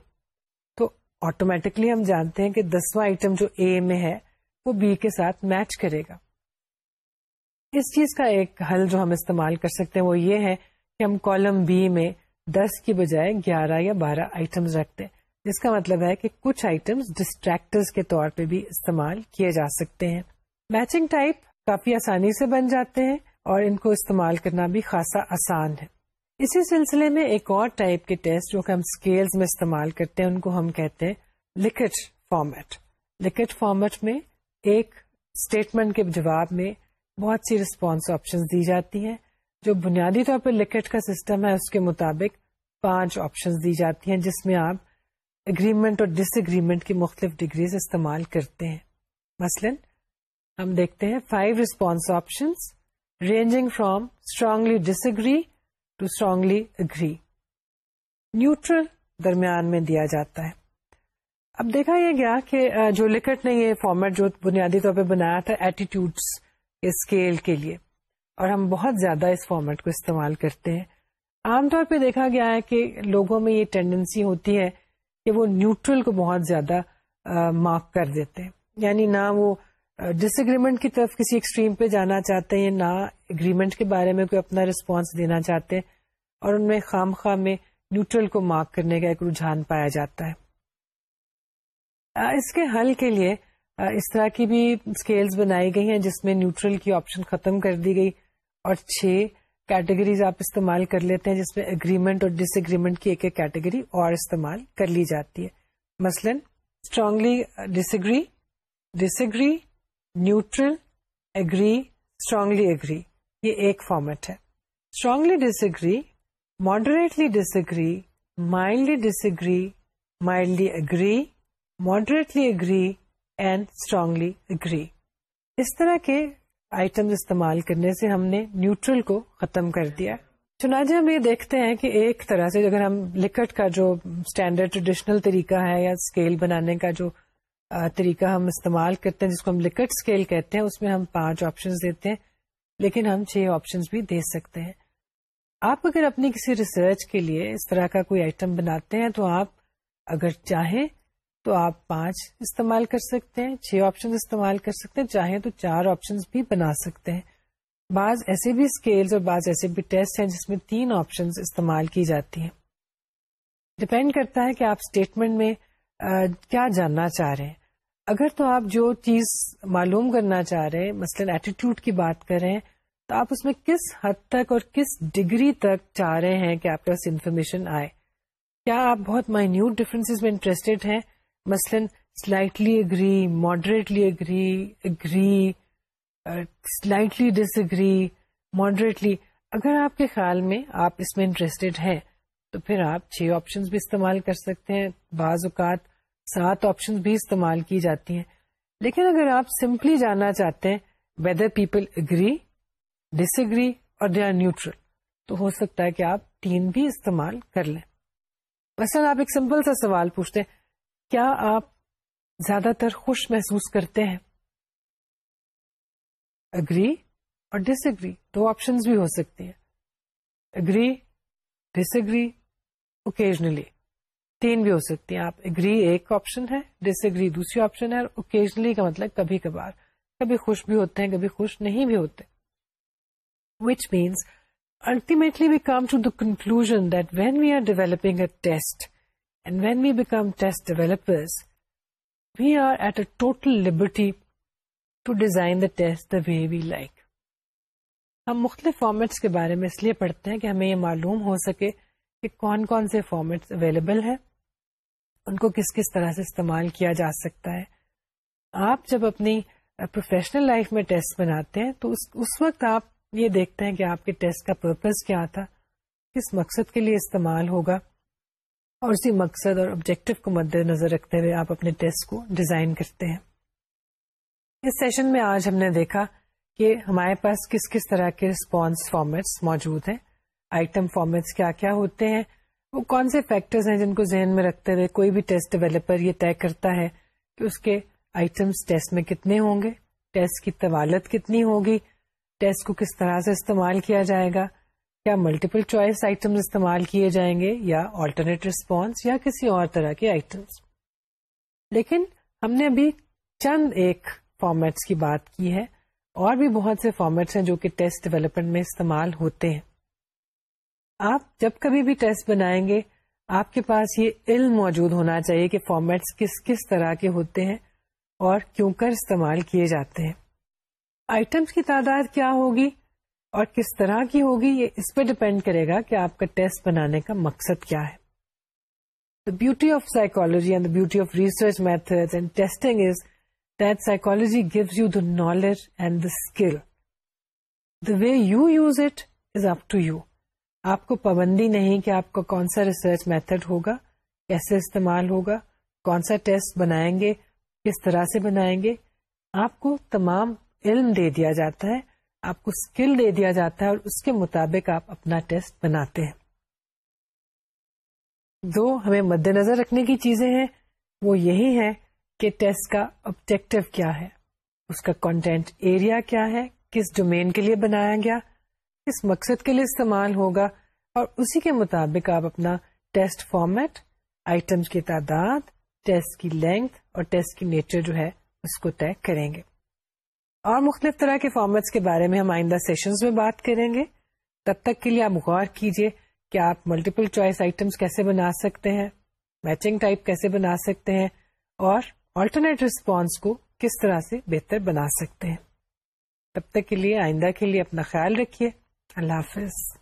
تو آٹومیٹکلی ہم جانتے ہیں کہ دسواں آئٹم جو اے میں ہے وہ بی کے ساتھ میچ کرے گا۔ اس چیز کا ایک حل جو ہم استعمال کر سکتے ہیں وہ یہ ہے کہ ہم کالم بی میں دس کی بجائے گیارہ یا بارہ آئٹمس رکھتے ہیں۔ جس کا مطلب ہے کہ کچھ آئٹمس ڈسٹریکٹر کے طور پہ بھی استعمال کیے جا سکتے ہیں۔ میچنگ ٹائپ کافی آسانی سے بن جاتے ہیں اور ان کو استعمال کرنا بھی خاصا آسان ہے۔ اسی سلسلے میں ایک اور ٹائپ کے ٹیسٹ جو کہ ہم اسکیلز میں استعمال کرتے ہیں، ان کو ہم کہتے ہیں لکٹ فارمیٹ لکٹ فارمیٹ میں ایک اسٹیٹمنٹ کے جواب میں بہت سی رسپانس آپشن دی جاتی ہیں، جو بنیادی طور پہ لکٹ کا سسٹم ہے، اس کے مطابق پانچ آپشن دی جاتی ہیں، جس میں آپ اگریمنٹ اور ڈس اگریمنٹ کی مختلف ڈگریز استعمال کرتے ہیں۔ مثلا، ہم دیکھتے ہیں five response option ranging from strongly disagree to strongly agree neutral درمیان میں دیا جاتا ہے۔ اب دیکھا یہ گیا کہ جو لکٹ نے یہ فارمیٹ جو بنیادی طور پہ بنایا تھا ایٹیٹیوڈس کے اسکیل کے لیے، اور ہم بہت زیادہ اس فارمیٹ کو استعمال کرتے ہیں۔ عام طور پہ دیکھا گیا ہے کہ لوگوں میں یہ ٹینڈنسی ہوتی ہے کہ وہ نیوٹرل کو بہت زیادہ مارک کر دیتے ہیں۔ یعنی نہ وہ ڈس اگریمنٹ کی طرف کسی ایکسٹریم پہ جانا چاہتے ہیں، نہ اگریمنٹ کے بارے میں کوئی اپنا رسپانس دینا چاہتے ہیں۔ اور ان میں خام خواہ میں نیوٹرل کو مارک کرنے کا ایک رجحان پایا جاتا ہے۔ اس کے حل کے لیے اس طرح کی بھی اسکیلز بنائی گئی ہیں جس میں نیوٹرل کی آپشن ختم کر دی گئی اور چھ کیٹیگریز آپ استعمال کر لیتے ہیں جس میں اگریمنٹ اور ڈس اگریمنٹ کی ایک ایک کیٹیگری اور استعمال کر لی جاتی ہے۔ مثلاً strongly disagree disagree neutral agree strongly agree یہ ایک فارمیٹ ہے۔ Strongly disagree moderately disagree mildly disagree mildly agree moderately agree and strongly agree اس طرح کے آئٹم استعمال کرنے سے ہم نے نیوٹرل کو ختم کر دیا چنانچہ ہم یہ دیکھتے ہیں کہ ایک طرح سے اگر ہم لکٹ کا جو اسٹینڈرڈ ٹریڈیشنل طریقہ ہے یا اسکیل بنانے کا جو طریقہ ہم استعمال کرتے ہیں، جس کو ہم لکٹ اسکیل کہتے ہیں، اس میں ہم پانچ آپشن دیتے ہیں، لیکن ہم چھ آپشن بھی دے سکتے ہیں۔ آپ اگر اپنی کسی ریسرچ کے لیے اس طرح کا کوئی آئٹم بناتے ہیں تو آپ اگر چاہیں تو آپ پانچ استعمال کر سکتے ہیں، چھ آپشن استعمال کر سکتے ہیں، چاہیں تو چار آپشن بھی بنا سکتے ہیں۔ بعض ایسے بھی اسکیلز اور بعض ایسے بھی ٹیسٹ ہیں جس میں تین آپشن استعمال کی جاتی ہیں۔ ڈپینڈ کرتا ہے کہ آپ اسٹیٹمنٹ میں کیا جاننا چاہ رہے ہیں۔ اگر تو آپ جو چیز معلوم کرنا چاہ رہے ہیں، مثلاً ایٹیٹیوڈ کی بات کریں تو آپ اس میں کس حد تک اور کس ڈگری تک چاہ رہے ہیں کہ آپ کے پاس انفارمیشن آئے۔ کیا آپ بہت مائنیوٹ ڈفرینس میں انٹرسٹیڈ ہیں؟ مثلاً slightly agree moderately agree agree slightly disagree moderately اگر آپ کے خیال میں آپ اس میں انٹرسٹیڈ ہیں، تو پھر آپ چھ آپشن بھی استعمال کر سکتے ہیں۔ بعض اوقات سات آپشن بھی استعمال کی جاتی ہیں۔ لیکن اگر آپ سمپلی جاننا چاہتے ہیں whether people agree disagree اور دے آر نیوٹرل تو ہو سکتا ہے کہ آپ تین بھی استعمال کر لیں۔ مثلا آپ ایک سمپل سا سوال پوچھتے ہیں کیا آپ زیادہ تر خوش محسوس کرتے ہیں؟ اگری اور ڈس اگری دو آپشن بھی ہو سکتے ہیں۔ اگری ڈس اگری اوکیزنلی تین بھی ہو سکتی ہیں۔ آپ اگری ایک آپشن ہے ڈس اگری دوسری آپشن ہے اور اوکیزنلی کا مطلب کبھی کبھار۔ کبھی خوش بھی ہوتے ہیں، کبھی خوش نہیں بھی ہوتے۔ Which means ultimately we come to the conclusion that when we are developing a test And when we become test developers, we are at a total liberty to design the test the way we like. ہم مختلف formats کے بارے میں اس لیے پڑھتے ہیں کہ ہمیں یہ معلوم ہو سکے کہ کون کون سے فارمیٹس اویلیبل ہیں ان کو کس کس طرح سے استعمال کیا جا سکتا ہے آپ جب اپنی پروفیشنل لائف میں ٹیسٹ بناتے ہیں تو اس اس وقت آپ یہ دیکھتے ہیں کہ آپ کے ٹیسٹ کا پرپز کیا تھا کس مقصد کے لیے استعمال ہوگا اور اسی مقصد اور آبجیکٹو کو مد نظر رکھتے ہوئے آپ اپنے ٹیسٹ کو ڈیزائن کرتے ہیں۔ اس سیشن میں آج ہم نے دیکھا کہ ہمارے پاس کس کس طرح کے رسپانس فارمیٹس موجود ہیں۔ آئٹم فارمیٹس کیا کیا ہوتے ہیں۔ وہ کون سے فیکٹرز ہیں جن کو ذہن میں رکھتے ہوئے کوئی بھی ٹیسٹ ڈیولپر یہ طے کرتا ہے کہ اس کے آئٹمس ٹیسٹ میں کتنے ہوں گے۔ ٹیسٹ کی طوالت کتنی ہوگی۔ ٹیسٹ کو کس طرح سے استعمال کیا جائے گا۔ کیا ملٹیپل چوائس آئٹم استعمال کیے جائیں گے یا آلٹرنیٹ ریسپانس یا کسی اور طرح کے آئٹمس لیکن ہم نے ابھی چند ایک فارمیٹس کی بات کی ہے، اور بھی بہت سے فارمیٹس ہیں جو کہ ٹیسٹ ڈیولپمنٹ میں استعمال ہوتے ہیں۔ آپ جب کبھی بھی ٹیسٹ بنائیں گے، آپ کے پاس یہ علم موجود ہونا چاہیے کہ فارمیٹس کس کس طرح کے ہوتے ہیں اور کیوں کر استعمال کیے جاتے ہیں۔ آئٹمس کی تعداد کیا ہوگی؟ اور کس طرح کی ہوگی یہ اس پہ ڈپینڈ کرے گا کہ آپ کا ٹیسٹ بنانے کا مقصد کیا ہے۔ The beauty of psychology and the beauty of research method and testing is that psychology gives you the knowledge and the skill the way you use it is up to you آپ کو پابندی نہیں کہ آپ کا کون سا research method ہوگا کیسے استعمال ہوگا کون سا ٹیسٹ بنائیں گے کس طرح سے بنائیں گے آپ کو تمام علم دے دیا جاتا ہے آپ کو اسکل دے دیا جاتا ہے اور اس کے مطابق آپ اپنا ٹیسٹ بناتے ہیں۔ دو، ہمیں مد نظر رکھنے کی چیزیں ہیں۔ وہ یہی ہے کہ ٹیسٹ کا آبجیکٹو کیا ہے۔ اس کا کانٹینٹ ایریا کیا ہے۔ کس ڈومین کے لیے بنایا گیا۔ کس مقصد کے لیے استعمال ہوگا۔ اور اسی کے مطابق آپ اپنا ٹیسٹ فارمیٹ آئٹمس کی تعداد ٹیسٹ کی لینتھ اور ٹیسٹ کی نیچر جو ہے، اس کو طے کریں گے۔ اور مختلف طرح کے فارمیٹس کے بارے میں ہم آئندہ سیشنز میں بات کریں گے۔ تب تک کے لیے آپ غور کیجیے کہ آپ ملٹیپل چوائس آئٹمس کیسے بنا سکتے ہیں میچنگ ٹائپ کیسے بنا سکتے ہیں اور آلٹرنیٹ ریسپانس کو کس طرح سے بہتر بنا سکتے ہیں۔ تب تک کے لیے آئندہ کے لیے اپنا خیال رکھیے۔ اللہ حافظ۔